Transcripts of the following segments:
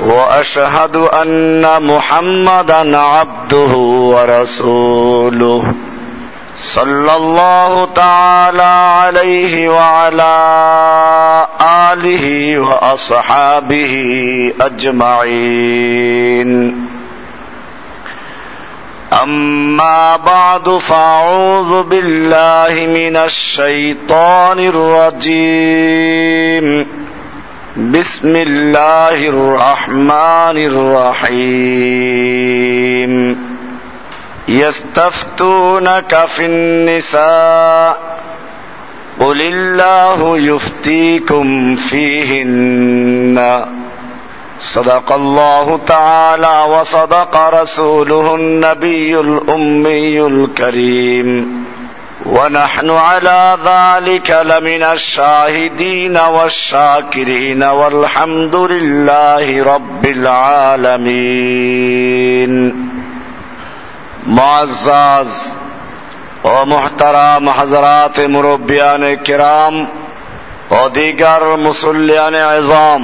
وأشهد أن محمدا عبده ورسوله صلى الله تعالى عليه وعلى آله وأصحابه أجمعين. أما بعد فأعوذ بالله من الشيطان الرجيم. بسم الله الرحمن الرحيم يستفتونك في النساء قل الله يفتيكم فيهن صدق الله تعالى وصدق رسوله النبي الامي الكريم ونحن على ذلك لمن الشاهدين والشاكرين والحمد لله رب العالمين معزز ও মোহতারাম হাজরাত মুরব্বিয়ান কিরাম ও দিগার মুসল্লিয়ান আজম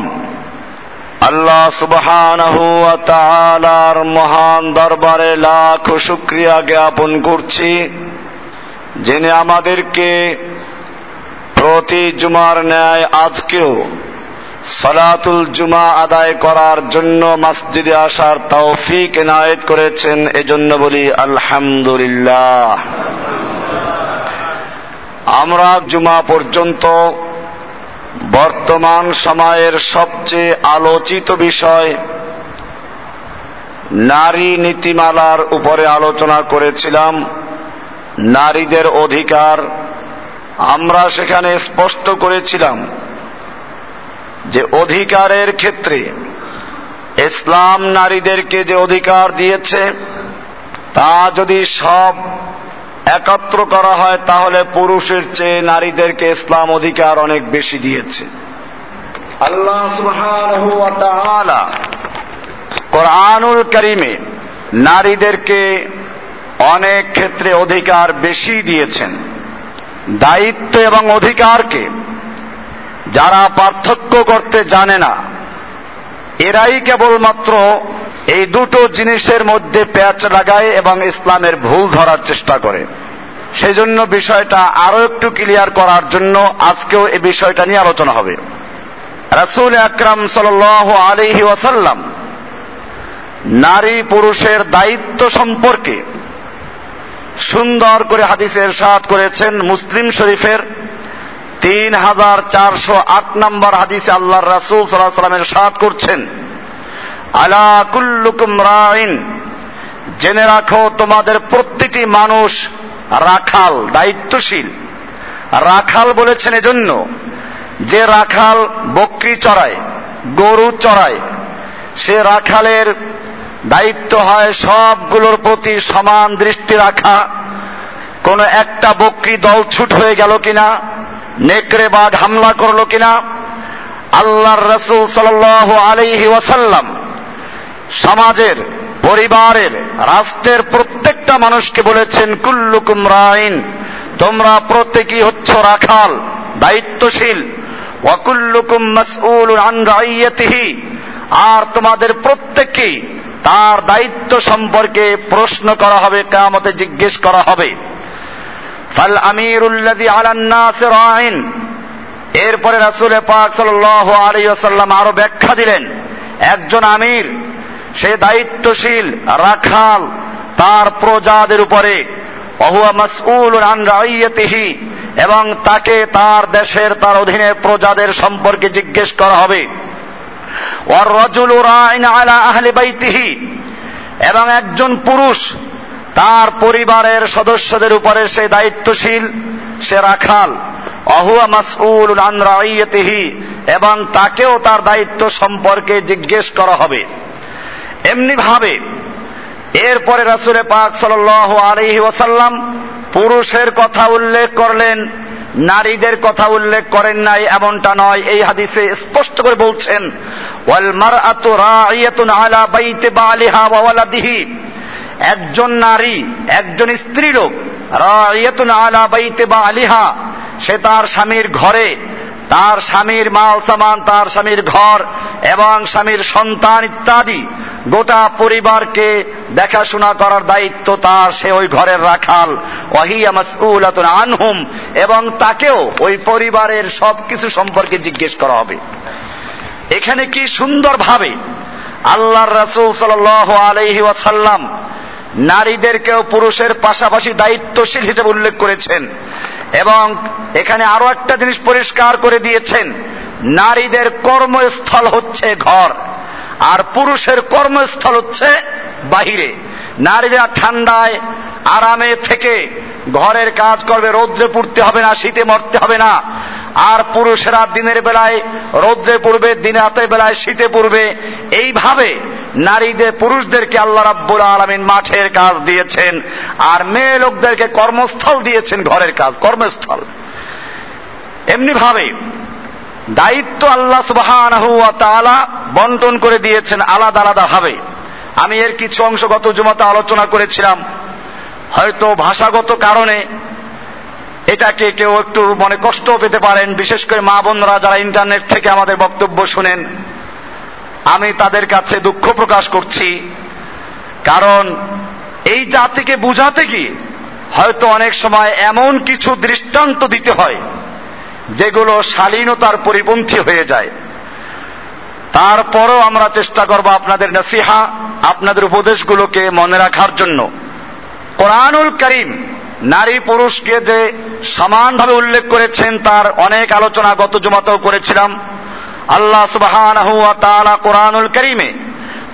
আল্লাহ সুবহানাহু ওয়া তাআলার মহান দরবারে লাখ শুকরিয়া জ্ঞাপন করছি যিনি আমাদেরকে প্রতি জুমার ন্যায় আজকেও সলাতুল জুমা আদায় করার জন্য মসজিদে আসার তৌফিক এনায়েত করেছেন, এজন্য বলি আলহামদুলিল্লাহ। আমরা জুমা পর্যন্ত বর্তমান সময়ের সবচেয়ে আলোচিত বিষয় নারী নীতিমালার উপরে আলোচনা করেছিলাম। নারীদের অধিকার আমরা সেখানে স্পষ্ট করেছিলাম যে অধিকারের ক্ষেত্রে ইসলাম নারীদেরকে যে অধিকার দিয়েছে, তা যদি সব একত্র করা হয়, তাহলে পুরুষের চেয়ে নারীদেরকে ইসলাম অধিকার অনেক বেশি দিয়েছে। আল্লাহ কোরআনুল করিমে নারীদেরকে অনেক ক্ষেত্রে অধিকার বেশি দিয়েছেন। দায়িত্ব এবং অধিকারকে যারা পার্থক্য করতে জানে না, এরাই কেবলমাত্র এই দুটো জিনিসের মধ্যে প্যাচ লাগায় এবং ইসলামের ভুল ধরার চেষ্টা করে। সেই জন্য বিষয়টা আরও একটু ক্লিয়ার করার জন্য আজকেও এই বিষয়টা নিয়ে আলোচনা হবে। রাসুল আকরাম সাল আলিহি ওয়াসাল্লাম নারী পুরুষের দায়িত্ব সম্পর্কে সুন্দর করে হাদিসের সাত করেছেন মুসলিম শরীফের তিন হাজার চারশো আট নম্বর হাদিসে আল্লাহর রাসুল সাল্লাহ সাল্লামের সাত করছেন, আলা কুল্লুকুম রাইন জেনে রাখো তোমাদের প্রত্যেকটি মানুষ রাখাল, দায়িত্বশীল। রাখাল বলেছেন এজন্য যে রাখাল বকরি চড়ায়, গরু চড়ায়, সে রাখালের দায়িত্ব হয় সবগুলোর প্রতি সমান দৃষ্টি রাখা। কোন একটা বকরি দল ছুট হয়ে গেল কিনা? নেকড়ে বাঘ হামলা করল কিনা? আল্লাহর রসুল সাল আলাইহি ওয়াসাল্লাম সমাজের, পরিবারের, রাষ্ট্রের প্রত্যেকটা মানুষকে বলেছেন, কুল্লুকুম রাইন, তোমরা প্রত্যেকই হচ্ছ রাখাল, দায়িত্বশীল। ওয়াকুল্লুকুম মাসউল আন রাইয়াতিহি, আর তোমাদের প্রত্যেককেই তার দায়িত্ব সম্পর্কে প্রশ্ন করা হবে কামতে জিজ্ঞেস করা হবে। ফাল আমিরুল্লাদি আলান নাস রাইন। এরপরে রাসূল পাক সাল্লাল্লাহু আলাইহি ওয়াসাল্লাম আরও ব্যাখ্যা দিলেন, একজন আমির, সে দায়িত্বশীল, রাখাল, তার প্রজাদের উপরে অহুয়া মাসউল আন রাইয়াতিহি, এবং তাকে তার দেশের, তার অধীনে প্রজাদের সম্পর্কে জিজ্ঞেস করা হবে। আহলি বাইতিহি। এবং একজন পুরুষ, তার পরিবারের সদস্যদের উপরে সে দায়িত্বশীল, সে রাখাল। অহুয়া মাসউল আন এবং তাকেও তার দায়িত্ব সম্পর্কে জিজ্ঞেস করা হবে। এমনি ভাবে এরপরে রাসুলে পাক সাল আলহি ওসাল্লাম পুরুষের কথা উল্লেখ করলেন নারীদের কথা উল্লেখ করেন নাই, এমনটা নয়। এই হাদিসে স্পষ্ট করে বলছেন, ওয়াল আলা বাইতি একজন নারী, একজন স্ত্রী লোক আলা বা বালিহা, সে তার স্বামীর ঘরে তার স্বামীর মাল সামান, তার স্বামীর ঘর এবং স্বামীর সন্তান ইত্যাদি গোটা পরিবারকে দেখাশোনা করার দায়িত্ব তার, সে ওই ঘরের রাখাল। আনহুম এবং তাকেও ওই পরিবারের সবকিছু সম্পর্কে জিজ্ঞেস করা হবে। এখানে কি সুন্দরভাবে আল্লাহর রাসূল সাল্লাল্লাহু আলাইহি ওয়াসাল্লাম নারীদেরকেও পুরুষের পাশাপাশি দায়িত্বশীল হিসেবে উল্লেখ করেছেন। এবং এখানে আরও একটা জিনিস পরিষ্কার করে দিয়েছেন। নারীদের কর্মস্থল হচ্ছে ঘর, আর পুরুষের কর্মস্থল হচ্ছে বাহিরে। নারীরা ঠান্ডায় আরামে থেকে ঘরের কাজ করবে, রৌদ্রে পুড়তে হবে না, শীতে মরতে হবে না। আর পুরুষেরা দিনের বেলায় রৌদ্রে পড়বে, দিনে রাতের বেলায় শীতে পড়বে। এইভাবে নারীদের, পুরুষদেরকে আল্লাহ রাব্বুল আলমিন মাঠের কাজ দিয়েছেন, আর মেয়ে লোকদেরকে কর্মস্থল দিয়েছেন ঘরের কাজ, কর্মস্থল। এমনি ভাবে দায়িত্ব আল্লাহ সুবাহ বন্টন করে দিয়েছেন আলাদা আলাদা ভাবে। আমি এর কিছু অংশ গত জমাতে আলোচনা করেছিলাম। হয়তো ভাষাগত কারণে এটাকে কেউ একটু মনে কষ্ট পেতে পারেন, বিশেষ করে মা বোনরা যারা ইন্টারনেট থেকে আমাদের বক্তব্য শুনেন। আমি তাদের কাছে দুঃখ প্রকাশ করছি। কারণ এই জাতিকে বুঝাতে গিয়ে হয়তো অনেক সময় এমন কিছু দৃষ্টান্ত দিতে হয়, যেগুলো শালীনতার পরিপন্থী হয়ে যায়। তারপরও আমরা চেষ্টা করব আপনাদের নসিহা, আপনাদের উপদেশগুলোকে মনে রাখার জন্য। কোরআনুল করিম নারী পুরুষকে যে সমানভাবে উল্লেখ করেছেন, তার অনেক আলোচনা গত জমাতেও করেছিলাম। আল্লাহ সুবাহান কোরআনুল করিমে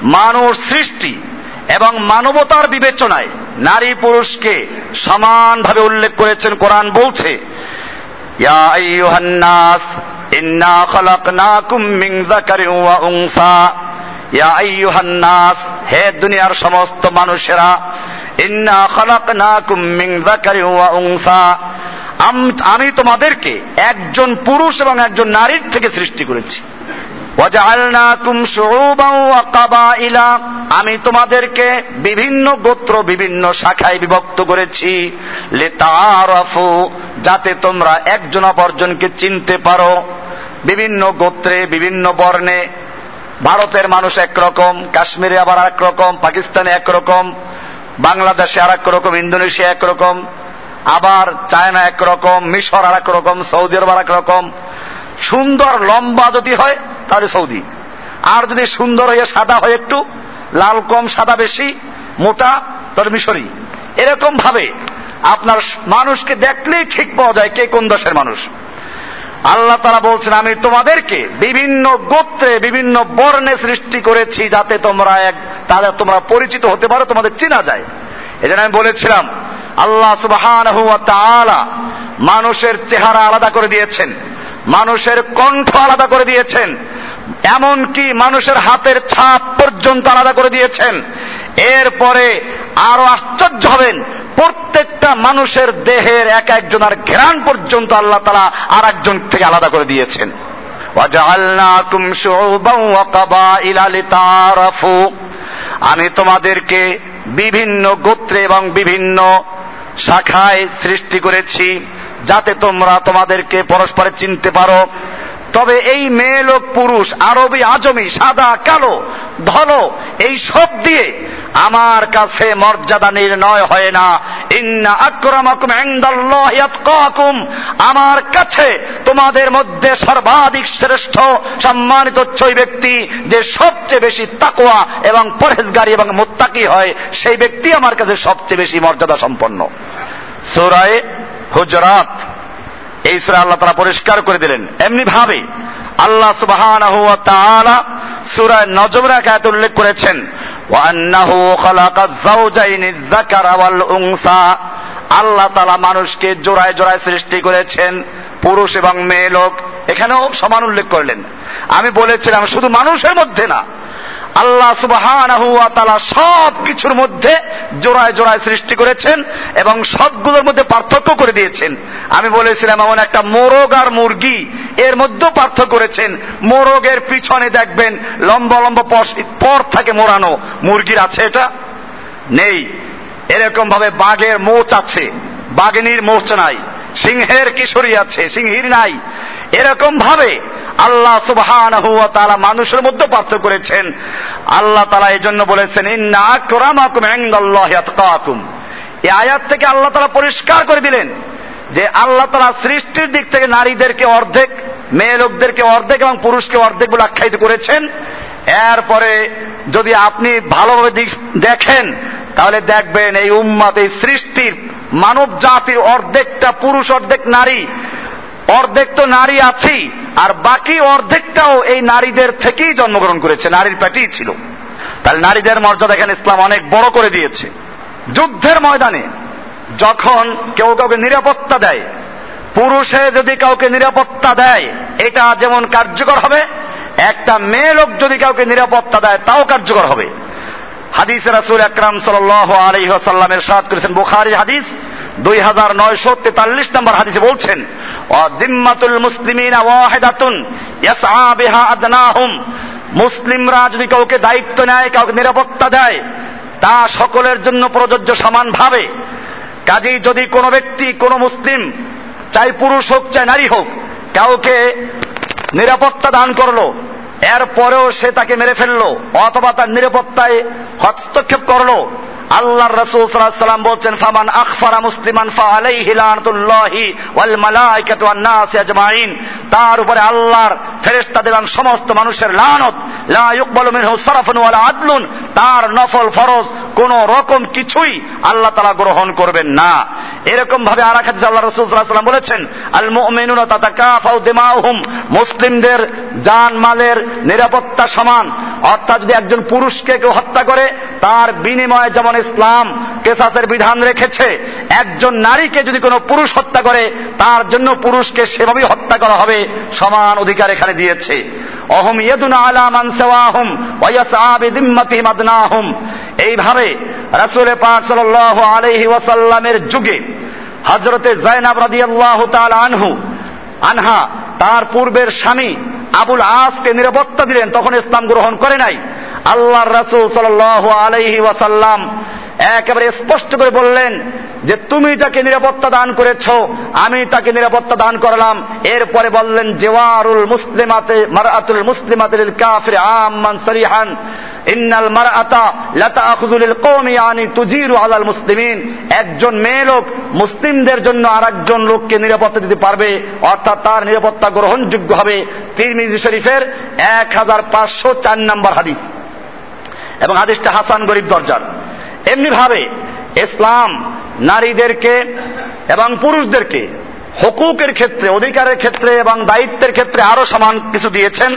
মানুষ সৃষ্টি এবং মানবতার বিবেচনায় নারী পুরুষকে সমানভাবে উল্লেখ করেছেন, কোরআন বলছে, ইয়া ইয়া হে দুনিয়ার সমস্ত মানুষেরা, ইন্না খলাকনাকুম মিন যাকারিন ওয়া উনসা। আমি তোমাদেরকে একজন পুরুষ এবং একজন নারীর থেকে সৃষ্টি করেছি। আমি তোমাদেরকে বিভিন্ন গোত্র, বিভিন্ন শাখায় বিভক্ত করেছি। যাতে তোমরা একজন অপরজনকে চিনতে পারো। বিভিন্ন গোত্রে, বিভিন্ন বর্ণে। ভারতের মানুষ একরকম, কাশ্মীরে আবার একরকম পাকিস্তানে একরকম, বাংলাদেশে আর একরকম ইন্দোনেশিয়া একরকম। আবার চায়না একরকম, মিশর আর রকম সৌদি আরব আর রকম সুন্দর, লম্বা যদি হয়, তাহলে সৌদি। আর যদি সুন্দর হয়ে, সাদা হয় একটু, লাল কম, সাদা বেশি, মোটা, তাহলে মিশরি। এরকম ভাবে আপনার মানুষকে দেখলেই ঠিক পাওয়া যায় কে কোন দেশের মানুষ। আল্লাহ তারা বলছেন, আমি তোমাদেরকে বিভিন্ন গোত্রে, বিভিন্ন বর্ণে সৃষ্টি করেছি যাতে তোমরা এক তাদের তোমরা পরিচিত হতে পারো, তোমাদের চেনা যায়। এজন্য আমি বলেছিলাম আল্লাহ সুবহান মানুষের চেহারা আলাদা করে দিয়েছেন, মানুষের কণ্ঠ আলাদা করে দিয়েছেন, এমনকি মানুষের হাতের ছাপ পর্যন্ত আলাদা করে দিয়েছেন। এরপরে আরও আশ্চর্য হবেন, প্রত্যেকটা মানুষের দেহের এক একজনের ঘেরান পর্যন্ত আল্লাহ তারা আর একজন থেকে আলাদা করে দিয়েছেন। আমি তোমাদেরকে বিভিন্ন গোত্রে এবং বিভিন্ন শাখায় সৃষ্টি করেছি যাতে তোমরা তোমাদেরকে পরস্পরে চিনতে পারো। তবে এই মেয়ে লোক পুরুষ, আরবি, আজমি, সাদা, কালো, ধলো, এই সব দিয়ে আমার কাছে মর্যাদা নির্ণয় হয় না। ইন্না আক্রমাকুম ইনদাল্লাহি আমার কাছে তোমাদের মধ্যে সর্বাধিক শ্রেষ্ঠ, সম্মানিত ওই ব্যক্তি যে সবচেয়ে বেশি তাকোয়া এবং পরেজগারি এবং মোত্তাকি হয়, সেই ব্যক্তি আমার কাছে সবচেয়ে বেশি মর্যাদা সম্পন্ন। সুরায় হুজরাত। এই সুরা আল্লাহ তারা পরিষ্কার করে দিলেন। এমনি ভাবে আল্লাহ সুবহানাহু ওয়া তাআলা সূরা নজমের আয়াতে উল্লেখ করেছেন আল্লাহ তালা মানুষকে জোড়ায় জোড়ায় সৃষ্টি করেছেন, পুরুষ এবং মেয়ে লোক। এখানেও সমান উল্লেখ করলেন। আমি বলেছিলাম, শুধু মানুষের মধ্যে না আল্লাহ ওয়া সব কিছুর মধ্যে জোড়ায় জোড়ায় সৃষ্টি করেছেন এবং সবগুলোর মধ্যে পার্থক্য করে দিয়েছেন। আমি বলেছিলাম, এমন একটা মোরগ আর মুরগি, এর মধ্যেও পার্থক্য করেছেন। মোরগের পিছনে দেখবেন লম্বা লম্বা পর থাকে মোড়ানো। মুরগির আছে এটা? নেই। এরকম ভাবে বাঘের মোচ আছে। বাঘিনীর মোচ নাই। সিংহের কিশোরী আছে, সিংহীর নাই। এরকম ভাবে আল্লাহ তাআলা মানুষের মধ্যে পার্থক্য করেছেন। আল্লাহ তাআলা এই জন্য বলেছেন এই আয়াত থেকে আল্লাহ তাআলা পরিষ্কার করে দিলেন যে আল্লাহ তাআলা সৃষ্টির দিক থেকে নারীদেরকে অর্ধেক, মেয়ে লোকদেরকে অর্ধেক এবং পুরুষকে অর্ধেক বলে আখ্যায়িত করেছেন। এরপরে যদি আপনি ভালোভাবে দেখেন, তাহলে দেখবেন এই উম্মাত এই সৃষ্টির মানব জাতির অর্ধেকটা পুরুষ, অর্ধেক নারী অর্ধেক তো নারী আছেই আর বাকি অর্ধেকটাও এই নারীদের থেকেই জন্মগ্রহণ করেছে, নারীর পেটেই ছিল। তাহলে নারীদের মর্যাদা এখানে ইসলাম অনেক বড় করে দিয়েছে। যুদ্ধের ময়দানে যখন কেউ কাউকে নিরাপত্তা দেয়, পুরুষে যদি কাউকে নিরাপত্তা দেয়, এটা যেমন কার্যকর হবে, একটা মেয়ে লোক যদি কাউকে নিরাপত্তা দেয়, তাও কার্যকর হবে। হাদিস রাসুল আকরাম সাল আলহি সাল্লামের সাদ করেছেন বুখারি হাদিস দুই হাজার নয়শো তেতাল্লিশ নম্বর হাদিসে বলছেন জিম্মাতুল মুসলিমিনা ওয়াহেদাতুন ইয়াসআ বিহা আদনাহুম। মুসলিমরা যদি কাউকে দায়িত্ব নেয়, কাউকে নিরাপত্তা দেয়, তা সকলের জন্য প্রযোজ্য সমানভাবে। কাজেই যদি কোনো ব্যক্তি, কোনো মুসলিম, চাই পুরুষ হোক, চাই নারী হোক, কাউকে নিরাপত্তা দান করল, এরপরেও সে তাকে মেরে ফেলল, অথবা তার নিরাপত্তায় হস্তক্ষেপ করল আল্লাহ রসুল সাল্লাম বলছেন, ফামান আখফারা মুসলিমান ফা আলাইহি ওয়াল মালাইকাতু ওয়ান নাস আজমাইন। তার উপরে আল্লাহর ফেরেশতাদের এবং সমস্ত মানুষের লানত, লা ইউকবালু মিনহু সারাফুন ওয়ালা আদলুন। তার নফল ফরজ কোন রকম কিছুই আল্লাহ তাআলা গ্রহণ করবেন না। এরকম ভাবে আর এক আল্লাহ রাসূল আলাইহি বলেছেন, আল মুমিনুনা তাতাকাফাউ দিমাউহুম। মুসলিমদের জান মালের নিরাপত্তা সমান অর্থাৎ যদি একজন পুরুষকে কেউ হত্যা করে, তার বিনিময়ে যেমন ইসলাম কেসাসের বিধান রেখেছে, একজন নারীকে যদি কোনো পুরুষ হত্যা করে, তার জন্য পুরুষকে সেভাবেই হত্যা করা হবে সমান অধিকার এখানে দিয়েছে। অহম ইয়েদুনা আলা মান সাওয়াহুম ওয়া ইয়াসআ বিদিম্মাতিহিম আদনাহুম এইভাবে রাসূল পাক সাল্লাল্লাহু আলাইহি ওয়াসাল্লামের যুগে হযরতে যায়নাব রাদিয়াল্লাহু তাআলা আনহু, আনহা, তার পূর্বের স্বামী আবুল আসকে নিরাপত্তা দিলেন তখন ইসলাম গ্রহণ করে নাই। আল্লাহ রাসুল সাল আলহি ওয়াসাল্লাম একেবারে স্পষ্ট করে বললেন যে তুমি যাকে নিরাপত্তা দান করেছ, আমি তাকে নিরাপত্তা দান করলাম। এরপরে বললেন, জেওয়ারুল মুসলিমাতে মারাতুল মুসলিমাতিল কাফির আম্মান সরিহান। ইন্নাল মারআতা লাতাখুযুল কওমি ইয়ানি তুজিরু আলাল মুসলিমিন। একজন মেয়ে লোক মুসলিমদের জন্য আরেকজন লোককে নিরাপত্তা দিতে পারবে, অর্থাৎ তার নিরাপত্তা গ্রহণযোগ্য হবে। তিরমিজি শরীফের এক হাজার পাঁচশো চার নম্বর হাদিস। এবং হাদিসটা হাসান গরিব দরজার। এমনি ভাবে ইসলাম নারীদেরকে এবং পুরুষদেরকে হকুকের ক্ষেত্রে, অধিকারের ক্ষেত্রে এবং দায়িত্বের ক্ষেত্রে আরও সমান কিছু দিয়েছেন।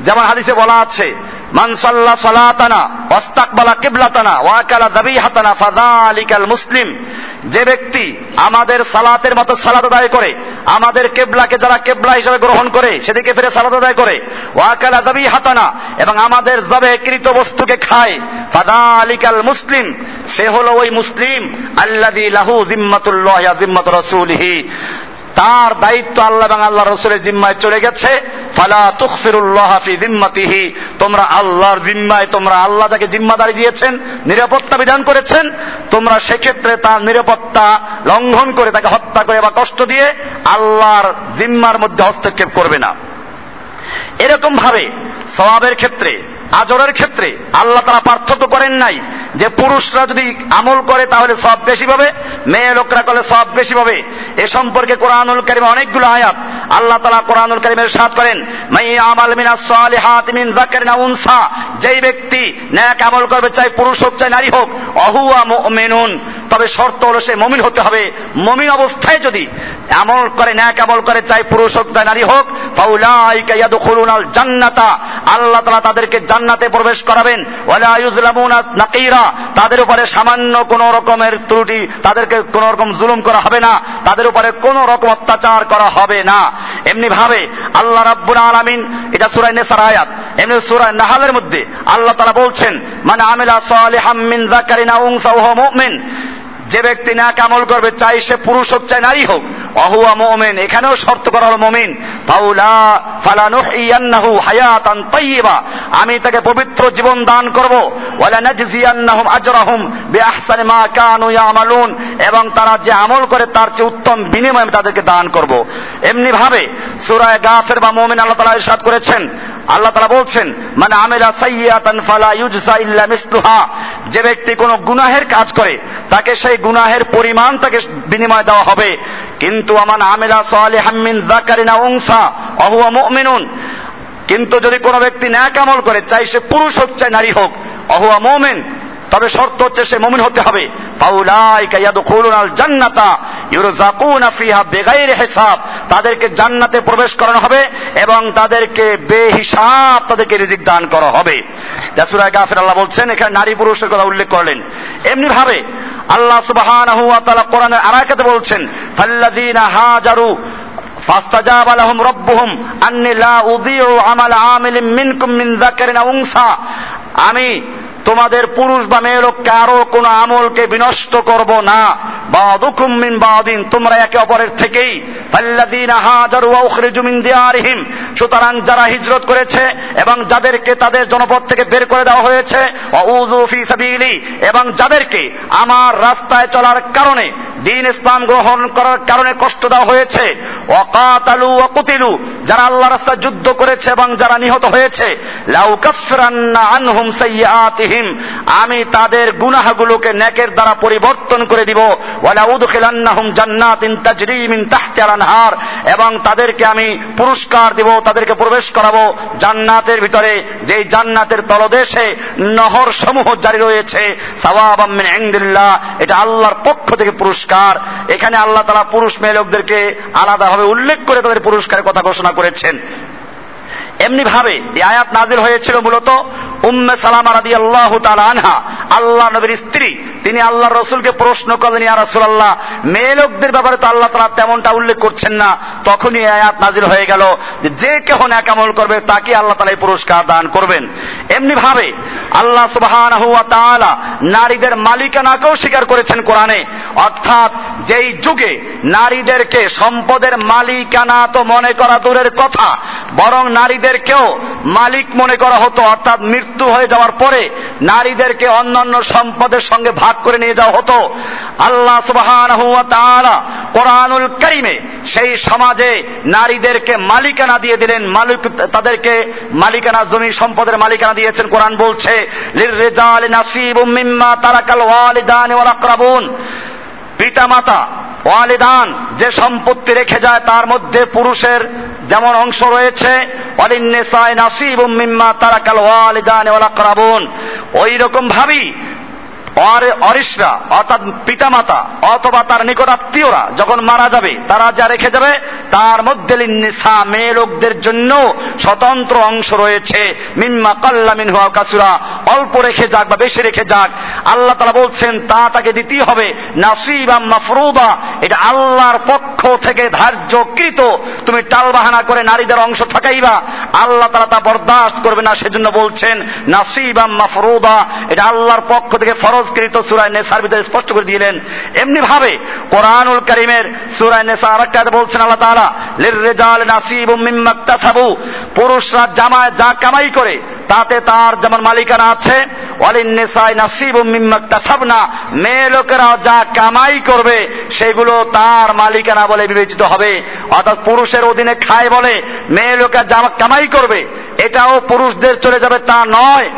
যেমন হাদিসে বলা আছে মানসাল্লা সালাতানা ওয়াস্তাকবালা কিবলাতানা ওয়াকালা দাবিহাতানা ফাদালিকাল মুসলিম। যে ব্যক্তি আমাদের সালাতের মতো সালাত আদায় করে, আমাদের কেবলাকে যারা কেবলা হিসাবে গ্রহণ করে, সেদিকে ফিরে সালাত আদায় করে। ওয়াকালা দাবি হাতানা এবং আমাদের জবে কৃত বস্তুকে খায়। ফাদা আলিকাল মুসলিম, সে হলো ওই মুসলিম আল্লাদি লাহু জিম্মাতুল্লাহ জিম্মাত রসুলহি। তার দায়িত্ব আল্লাহ এবং আল্লাহ রসুলের জিম্মায় চলে গেছে। ফালা তুখফিরুল্লাহ ফি জিম্মাতিহি। তোমরা আল্লাহর জিম্মায়, তোমরা আল্লাহ যাকে জিম্মাদারি দিয়েছেন, নিরাপত্তা বিধান করেছেন, তোমরা সেক্ষেত্রে তার নিরাপত্তা লঙ্ঘন করে তাকে হত্যা করে বা কষ্ট দিয়ে আল্লাহর জিম্মার মধ্যে হস্তক্ষেপ করবে না। এরকম ভাবে সবাবের ক্ষেত্রে আজরের ক্ষেত্রে আল্লাহ তারা পার্থক্য করেন নাই। যে পুরুষরা যদি আমল করে তাহলে সব বেশি পাবে, মেয়ে লোকরা করলে সব বেশি পাবে। এ সম্পর্কে কোরআনুল কারিমে অনেকগুলো আয়াত। আল্লাহ তালা কোরআনুল কারিমের সাথ করেন, মাই আমাল মিনা সালিহাত মিন যাকারিন আও উনসা যেই ব্যক্তি ন্যাক আমল করবে, চাই পুরুষ হোক, চাই নারী হোক, অহুয়া মুমিনুন। তবে শর্ত হলো সে মমিন হতে হবে। মমিন অবস্থায় যদি আমল করে, ন্যাক আমল করে, চাই পুরুষ হোক, চাই নারী হোক, ফাউলাইকা জান্নাতা। আল্লাহ তাআলা তাদেরকে জান্নাতে প্রবেশ করাবেন। ওয়ালা ইউজলামুনা নাকিরা। তাদের উপরে সামান্য কোন রকমের ত্রুটি, তাদেরকে কোন রকম জুলুম করা হবে না, তাদের উপরে কোন রকম অত্যাচার করা হবে না। এমনি ভাবে আল্লাহ রাব্বুল আলামিন, এটা সুরাই নেসার আয়াত, এমনি সুরাই নাহালের মধ্যে আল্লাহ তারা বলছেন মানে আমিলা সালিহাম মিন জাকারিনা উংসা মুমিন যে ব্যক্তি না কামল করবে, চাই সে পুরুষ হোক, চাই নারী হোক। অহুয়া মোমেন, এখানেও শর্ত করা হলো মোমিন। আমি তাকে পবিত্র জীবন দান করব। মা এবং তারা যে আমল করে, তার চেয়ে উত্তম বিনিময় আমি তাদেরকে দান করব। এমনি ভাবে সূরা গাফির বা মুমিন আল্লাহ তাআলা ইরশাদ করেছেন আল্লাহ তারা বলছেন মানে আমেরা সাইয়াতান ফালা ইউজসা ইল্লা মিসলুহা। যে ব্যক্তি কোনো গুনাহের কাজ করে, তাকে সেই গুনাহের পরিমাণ তাকে বিনিময় দেওয়া হবে। কিন্তু আমান আমেলা সালিহাম মিন যাকারিনা উনসা অহুয়া মুমিনুন। কিন্তু যদি কোনো ব্যক্তি ন্যাক আমল করে, চাই সে পুরুষ হোক, চাই নারী হোক অহুয়া মুমিন। তবে শর্ত হচ্ছে সে মুমিন হতে হবে ফাউলাইকা ইয়াদখুলুনাল জান্নাতা ইউরজাকুনা ফিহা বিগাইরি হিসাব তাদেরকে জান্নাতে প্রবেশ করানো হবে এবং তাদেরকে বেহিসাব তাদেরকে রিজিক দান করা হবে রাসূল গাফির আল্লাহ বলছেন এখানে নারী পুরুষের কথা উল্লেখ করলেন এমনি ভাবে আল্লাহ সুবহানাহু ওয়া তাআলা কোরআনের আরাকাতে বলছেন ফাল্লাযীনা হাজারু فاستجاب لهم ربهم أني لا أضيع عمل عامل منكم من ذكر أو أنثى আমি তোমাদের পুরুষ বা মেয়ে লোক কারও কোনো আমলকে বিনষ্ট করব না। বাদুকুম মিন বাদিন, তোমরা একে অপরের থেকেই। সুতরাং যারা হিজরত করেছে এবং যাদেরকে তাদের জনপদ থেকে বের করে দেওয়া হয়েছে এবং যাদেরকে আমার রাস্তায় চলার কারণে, দিন ইসলাম গ্রহণ করার কারণে কষ্ট দেওয়া হয়েছে, ওয়াকাতালু ওয়া কুতিলু, যারা আল্লাহ রাস্তায় যুদ্ধ করেছে এবং যারা নিহত হয়েছে লাউ কাফরান্না আনহুম সাইয়্যাতিহিম আমি তাদের গুনাহগুলোকে নেকের দ্বারা পরিবর্তন করে দিব। ওয়ালা উদখিলান্নাহুম জান্নাতিন তাজরি মিন তাহতিহাল আনহার এবং তাদেরকে আমি পুরস্কার দিব, তাদেরকে প্রবেশ করাবো জান্নাতের ভিতরে। যেই জান্নাতের তলদেশে নহর সমূহ জারি রয়েছে, সাওয়াবাম মিন ইনদিল্লাহ, এটা আল্লাহর পক্ষ থেকে পুরস্কার। এখানে আল্লাহ তাআলা পুরুষ মেয়ে লোকদেরকে আলাদাভাবে উল্লেখ করে তাদের পুরস্কারের কথা ঘোষণা করেছেন। এমনি ভাবে আয়াত নাজিল হয়েছিল মূলত উম্মে সালামা রাদি আল্লাহ আনহা, আল্লাহ নবীর স্ত্রী, তিনি আল্লাহ রসুলকে প্রশ্ন করলেন, ইয়া রাসূলুল্লাহ, মেয়ে লোকদের ব্যাপারে তো আল্লাহ তাআলা তেমনটা উল্লেখ করছেন না। তখনই আয়াত নাজিল হয়ে গেল যে কেহ ন্যাক আমল করবে, তাকে আল্লাহ তাআলা এই পুরস্কার দান করবেন। এমনি ভাবে আল্লাহ তাআলা নারীদের মালিকানাকেও স্বীকার করেছেন কোরআনে। অর্থাৎ যেই যুগে নারীদেরকে সম্পদের মালিকানা তো মনে করা দূরের কথা, বরং নারীদেরকেও মালিক মনে করা হতো, অর্থাৎ মৃত্যু হয়ে যাওয়ার পরে নারীদেরকে অন্যান্য সম্পদের সঙ্গে ভাগ করে নিয়ে যাওয়া হতো। আল্লাহ তাআলা কোরআনুল কারিমে সেই সমাজে নারীদেরকে মালিকানা দিয়ে দিলেন। মালিক তাদেরকে মালিকানা, জমি সম্পদের মালিকানা দিয়েছেন। কোরআন বলছে মিম্মা তারাকাল পিতামাতা, ওয়ালিদান, যে সম্পত্তি রেখে যায় তার মধ্যে পুরুষের যেমন অংশ রয়েছে অলিন্নেসায় নাসিব মিম্মা তারা তারাকাল ওয়ালিদান ওলা করাবন ওই রকম ভাবি অরিসরা, অর্থাৎ পিতামাতা, অথবা তার নিকটাত্মীয়রা যখন মারা যাবে, তারা যা রেখে যাবে, তার মধ্যে লিন্নিসা, মেয়ে লোকদের জন্য স্বতন্ত্র অংশ রয়েছে। মিম্মা কাল্লা মিন হুয়া কাসুরা, অল্প রেখে যাক বা বেশি রেখে যাক। আল্লাহ তালা বলছেন, তা তাকে দিতেই হবে। নাসিবা মাফরুদা, এটা আল্লাহর পক্ষ থেকে ধার্যকৃত। তুমি টালবাহানা করে নারীদের অংশ থাকাইবা আল্লাহ তারা তা বরদাস্ত করবে না, সেজন্য বলছেন নাসিবা মাফরুদা, এটা আল্লাহর পক্ষ থেকে ফরজকৃত সুরায় নেসার ভিতরে স্পষ্ট করে দিলেন এমনি ভাবে কোরআনুল করিমের সুরায় নেসা আরেকটা বলছেন আল্লাহ তাআলা, লিররিজাল নাসিবুম মিম্মা ইকতাসাবু, পুরুষরা জামায় যা কামাই করে, তাতে তার যেমন মালিকানা আছে মেয়ে লোকেরা যা কামাই করবে, সেগুলো তার মালিকানা বলে বিবেচিত হবে। অর্থাৎ পুরুষের অধীনে খায় বলে, মেয়ে লোকেরা যা কামাই করবে, এটাও পুরুষদের চলে যাবে তা নয়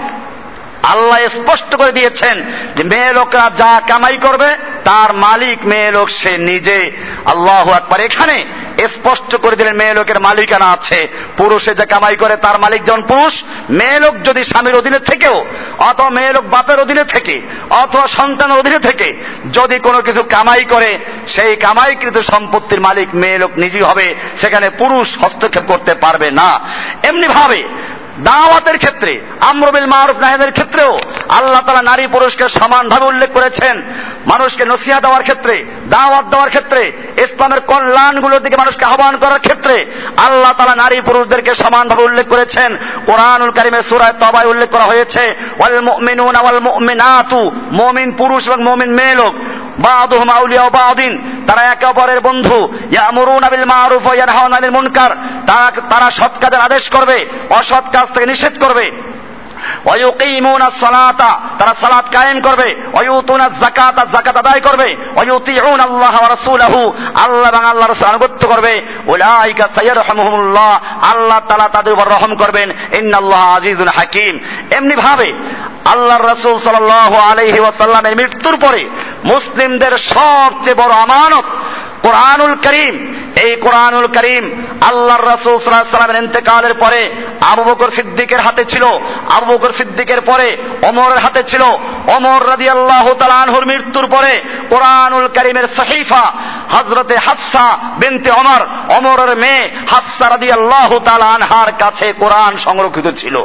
আল্লাহ স্পষ্ট করে দিয়েছেন যে মেয়ে লোকরা যা কামাই করবে, তার মালিক মেয়ে লোক সে নিজে। আল্লাহ আকবার। এখানে স্পষ্ট করে দিলেন মেয়ে লোকের মালিকানা আছে। পুরুষে যে কামাই করে, তার মালিক যেমন পুরুষ, মেয়ে লোক যদি স্বামীর অধীনে থেকেও, অথবা মেয়ে লোক বাপের অধীনে থেকে, অথবা সন্তানের অধীনে থেকে, যদি কোনো কিছু কামাই করে, সেই কামাইকৃত সম্পত্তির মালিক মেয়ে লোক নিজেই হবে। সেখানে পুরুষ হস্তক্ষেপ করতে পারবে না। এমনি ভাবে দাওয়াতের ক্ষেত্রে আমরবিল মারুফ নাহেদের ক্ষেত্রেও আল্লাহ তালা নারী পুরুষকে সমানভাবে উল্লেখ করেছেন। মানুষকে নসিহা দেওয়ার ক্ষেত্রে, দাওয়াত দেওয়ার ক্ষেত্রে, ইসলামের কল্যাণগুলোর দিকে মানুষকে আহ্বান করার ক্ষেত্রে আল্লাহ তালা নারী পুরুষদেরকে সমানভাবে উল্লেখ করেছেন। কোরআনুল কারিমের সুরায় তবায় উল্লেখ করা হয়েছে, ওয়াল মুমিনুন ওয়াল মুমিনাতু, মুমিন পুরুষ এবং মুমিন মেয়ে লোক। বাদুহুম আউলিয়া বাদিন। তারা একে অপরের বন্ধু। ইয়ামুরুনা বিল মারুফ ওয়া ইয়ানহাউনা আনিল মুনকার। তারা তারা সৎ কাজের আদেশ করবে, অসৎ কাজ থেকে নিষেধ করবে। ওয়ায়ুকিমুনা সালাতা। তারা সালাত কায়েম করবে। ওয়ায়ুতুনা যাকাতা যাকাত আদায় করবে। ওয়ায়ুতিউন আল্লাহ ওয়া রাসূলাহু। আল্লাহ এবং আল্লাহর রাসূল আনুগত্য করবে। উলাইকা সাইয়ারহামুহুমুল্লাহ। আল্লাহ তাআলা তাদের উপর রহম করবেন। ইন্নাল্লাহ আজিজুন হাকিম। এমনি ভাবে আল্লাহর রাসূল সাল্লাল্লাহু আলাইহি ওয়াসাল্লামের মৃত্যুর পরে মুসলিমদের সবচেয়ে বড় আমানত কোরআনুল করিম। এই কোরআনুল করিম আল্লাহর রাসূল সাল্লামের ইন্তেকালের পরে আবু বকর সিদ্দিকের হাতে ছিল। আবু বকর সিদ্দিকের পরে অমরের হাতে ছিল। অমর রাদিয়াল্লাহু তাআলা আনহুর মৃত্যুর পরে কোরআনুল করিমের সহিফা হজরতে হাফসা বিনতে অমর অমরের মেয়ে হাফসা রাদিয়াল্লাহু তাআলা আনহার কাছে কোরআন সংরক্ষিত ছিল।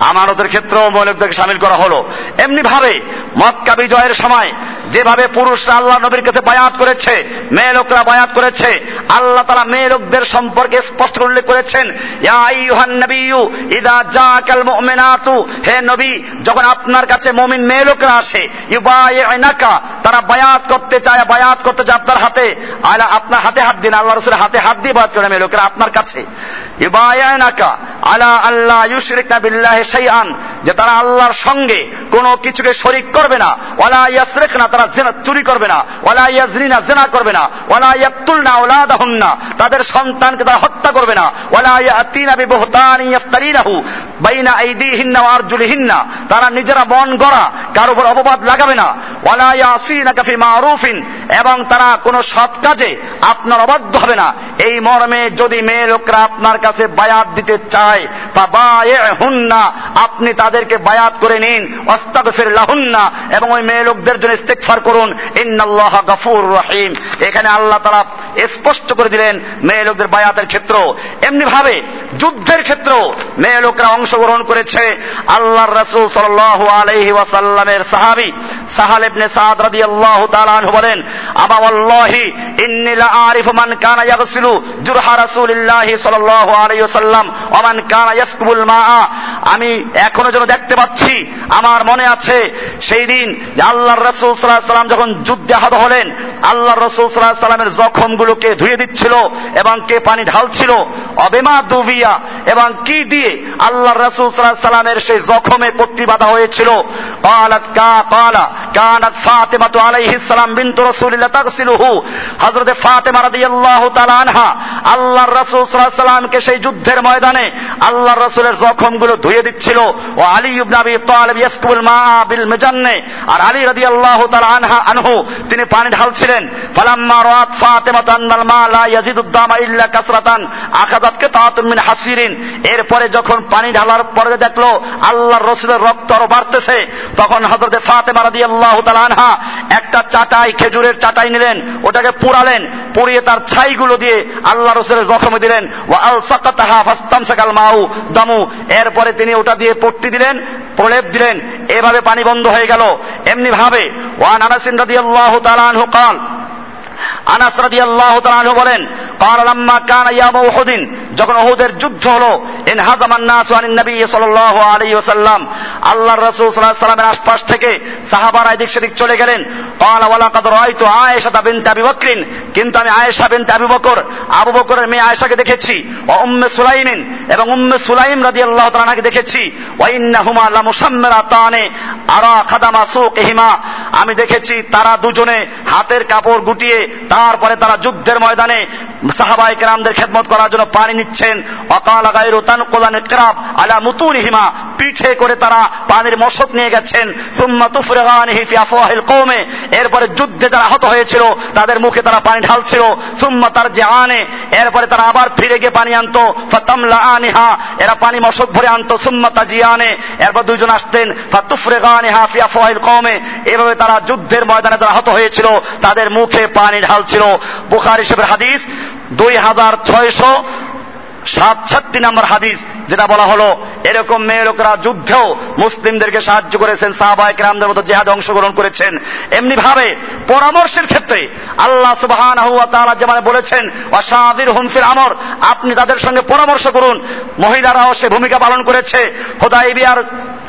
আমানতের ক্ষেত্রেও মৌলিকদেরকে সামিল করা হলো। এমনি ভাবে মক্কা বিজয়ের সময় যেভাবে পুরুষরা আল্লাহ নবীর কাছে বায়াত করেছে, মেয়ে লোকরা বায়াত করেছে, আল্লাহ তারা মেয়ে লোকদের সম্পর্কে স্পষ্ট উল্লেখ করেছেন ইদা হে নবী, যখন আপনার কাছে মুমিন মেয়ে লোকরা আসে তারা বায়াত করতে চায়, বায়াত করতে চায় আপনার হাতে আপনার হাতে হাত দিন আল্লাহ রাসূলের হাতে হাত দিয়ে বায়াত করে মেয়ে লোকেরা আপনার কাছে আলা আল্লাহ বিল্লাহি যে তারা আল্লাহর সঙ্গে কোনো কিছুকে শরিক করবে না, ওয়ালা ইয়াসরিকনা তারা জেনা চুরি করবে না। ওলা ইয়াজরিনা জেনা করবে না। ওলা ইয়াতুল না ওলা দাহুন না তাদের সন্তানকে তারা হত্যা করবে না। ওলা ইয়াতিনা বিবহতান ইয়াফতারিনাহু বাইনা আইদিহিন্না ওয়া আরজুলিহিন্না। তারা নিজেরা মন গড়া, কার উপর অপবাদ লাগাবে না। ওয়ালা ইয়াসিনাকা ফি মারুফিন। এবং তারা কোনো সৎ কাজে আপনার অবাধ্য হবে না। এই মর্মে যদি মেয়ে লোকরা আপনার কাছে বায়াত দিতে চায় বা হুন্না আপনি তাদেরকে বায়াত করে নিন অস্তাগফির লাহুন্না, এবং ওই মেয়ে লোকদের জন্য ইস্তেকফার করুন, ইন্নাল্লাহ গাফুর রহিম। এখানে আল্লাহ তারা স্পষ্ট করে দিলেন মেয়ে লোকদের বায়াতের ক্ষেত্র। এমনি ভাবে যুদ্ধের ক্ষেত্র মেয়ে লোকরা অংশগ্রহণ করেছে। আল্লাহর রাসূল সাল্লাল্লাহু আলাইহি ওয়াসাল্লামের সাহাবী সাহাল ইবনে সাদ রাদিয়াল্লাহু তাআলা বলেন আবা ওয়াল্লাহি ইন্নী লা আরিফু মান কানা ইয়াগসিলু। জুরহা রাসূলিল্লাহি সাল্লাল্লাহু আলাইহি ওয়াসাল্লাম ওয়া মান কানা ইয়াসকুবুল মাআ আমি এখনো যেন দেখতে পাচ্ছি আমার মনে আছে সেই দিন যে আল্লাহর রাসূল সাল্লাল্লাহু আলাইহি সাল্লাম যখন যুদ্ধে আহত হলেন আল্লাহর রাসূল সাল্লাল্লাহু আলাইহি সাল্লামের জখমগুলোকে ধুয়ে দিচ্ছিল এবং কে পানি ঢালছিল অবেমা দুবিয়া এবং কি দিয়ে আল্লাহর রাসূল সাল্লাল্লাহু আলাইহি সাল্লামের সেই জখমে পট্টি বাঁধা হয়েছিল قالت কা قال كانت فاطمة عليه السلام بنت رسول الله تغسله হযরতে ফাতেমা রাদিয়াল্লাহু তাআলা আনহা আল্লাহর রাসূল সাল্লামকে সেই যুদ্ধের ময়দানে আল্লাহর রাসূলের জখমগুলো ধুয়ে দিচ্ছিল। ও আলী ইবনে আবি তালিব ইয়াসকুল মা বিল আর আলী রাদিয়াল্লাহু তাআলা আনহা আনহু, তিনি পানি ঢালছিলেন। ফালাম্মা মা লা ইল্লা কাসরাতান। আখাযাতকে তাআতুম মিন হাসিরিন। এরপরে যখন পানি ঢালার পরে দেখল আল্লাহর রাসূলের রক্ত আরও বাড়তেছে, তখন হযরতে ফাতেমা রাদিয়াল্লাহু তাআলা আনহা একটা চাটাই, খেজুরের চাটাই নিলেন। ওটাকে পুরালেন পুড়িয়ে তার ছাইগুলো দিয়ে আল্লাহ রসুলের জখমে দিলেন ওয়া আল সাকাতাহা ফাস্তামসাকাল মাউ দামু এরপরে তিনি ওটা দিয়ে পট্টি দিলেন প্রলেপ দিলেন এভাবে পানি বন্ধ হয়ে গেল এমনি ভাবে ওয়ান আনাসিন রাদিয়াল্লাহু তাআলা আনহু قال আনাস রাদিয়াল্লাহু তাআলা আনহু বলেন قال لما كان يوم احد যখন ওহুদের যুদ্ধ হলো সাল্লাম আল্লাহ রসুল সাল্লামের আশপাশ থেকে সাহাবারা এদিক সেদিক চলে গেলেন। কিন্তু আমি আয়েশা বিনতে আবু বকর, আবু বকরের মেয়ে আয়েশাকে দেখেছি উম্মে সুলাইমিন, এবং উম্মে সুলাইম রাদিয়াল্লাহু আল্লাহ দেখেছি দেখেছি। ওয়াইন্নাহুমা লা মুসাম্মারাতানে আরা খাদামা সুকহিমা আমি দেখেছি তারা দুজনে হাতের কাপড় গুটিয়ে, তারপরে তারা যুদ্ধের ময়দানে সাহাবায়ে কেরামদের খেদমত করার জন্য পানি নিচ্ছেন অকাল গাইরু তান কোলানে কেরাব আলা মুতুনিহিমা পিঠে করে তারা পানির মশক নিয়ে গেছেন। সুম্মা তুফরিগানিহি ফি আফওয়াহিল কওমে এরপরে যুদ্ধে যারা আহত হয়েছিল, তাদের মুখে তারা পানি ঢালছিল। সুম্মা তার যে আনে এরপরে তারা আবার ফিরে গিয়ে পানি আনতো। ফাতামলা আনিহা এরা পানি মশক ভরে আনতো। সুম্মা আনে এরপর দুইজন আসতেন। ফাতুফরিগানিহা ফি আফওয়াহিল কওমে এভাবে তারা যুদ্ধের ময়দানে যারা আহত হয়েছিল, তাদের মুখে পানি ঢালছিল। বুখার শরীফের হাদিস দুই হাজার ছয়শো সাতষট্টি নম্বর হাদিস, যেটা বলা হলো, এরকম মেয়ে লোকরা যুদ্ধেও মুসলিমদেরকে সাহায্য করেছেন সাহাবাহিক রামদের মতো জেহাদে অংশগ্রহণ করেছেন। এমনি ভাবে পরামর্শের ক্ষেত্রে আল্লাহ সুবাহান যেমন বলেছেন অসাদির হুমফির আমর আপনি তাদের সঙ্গে পরামর্শ করুন। মহিলারাও সে ভূমিকা পালন করেছে। খোদাই বিয়ার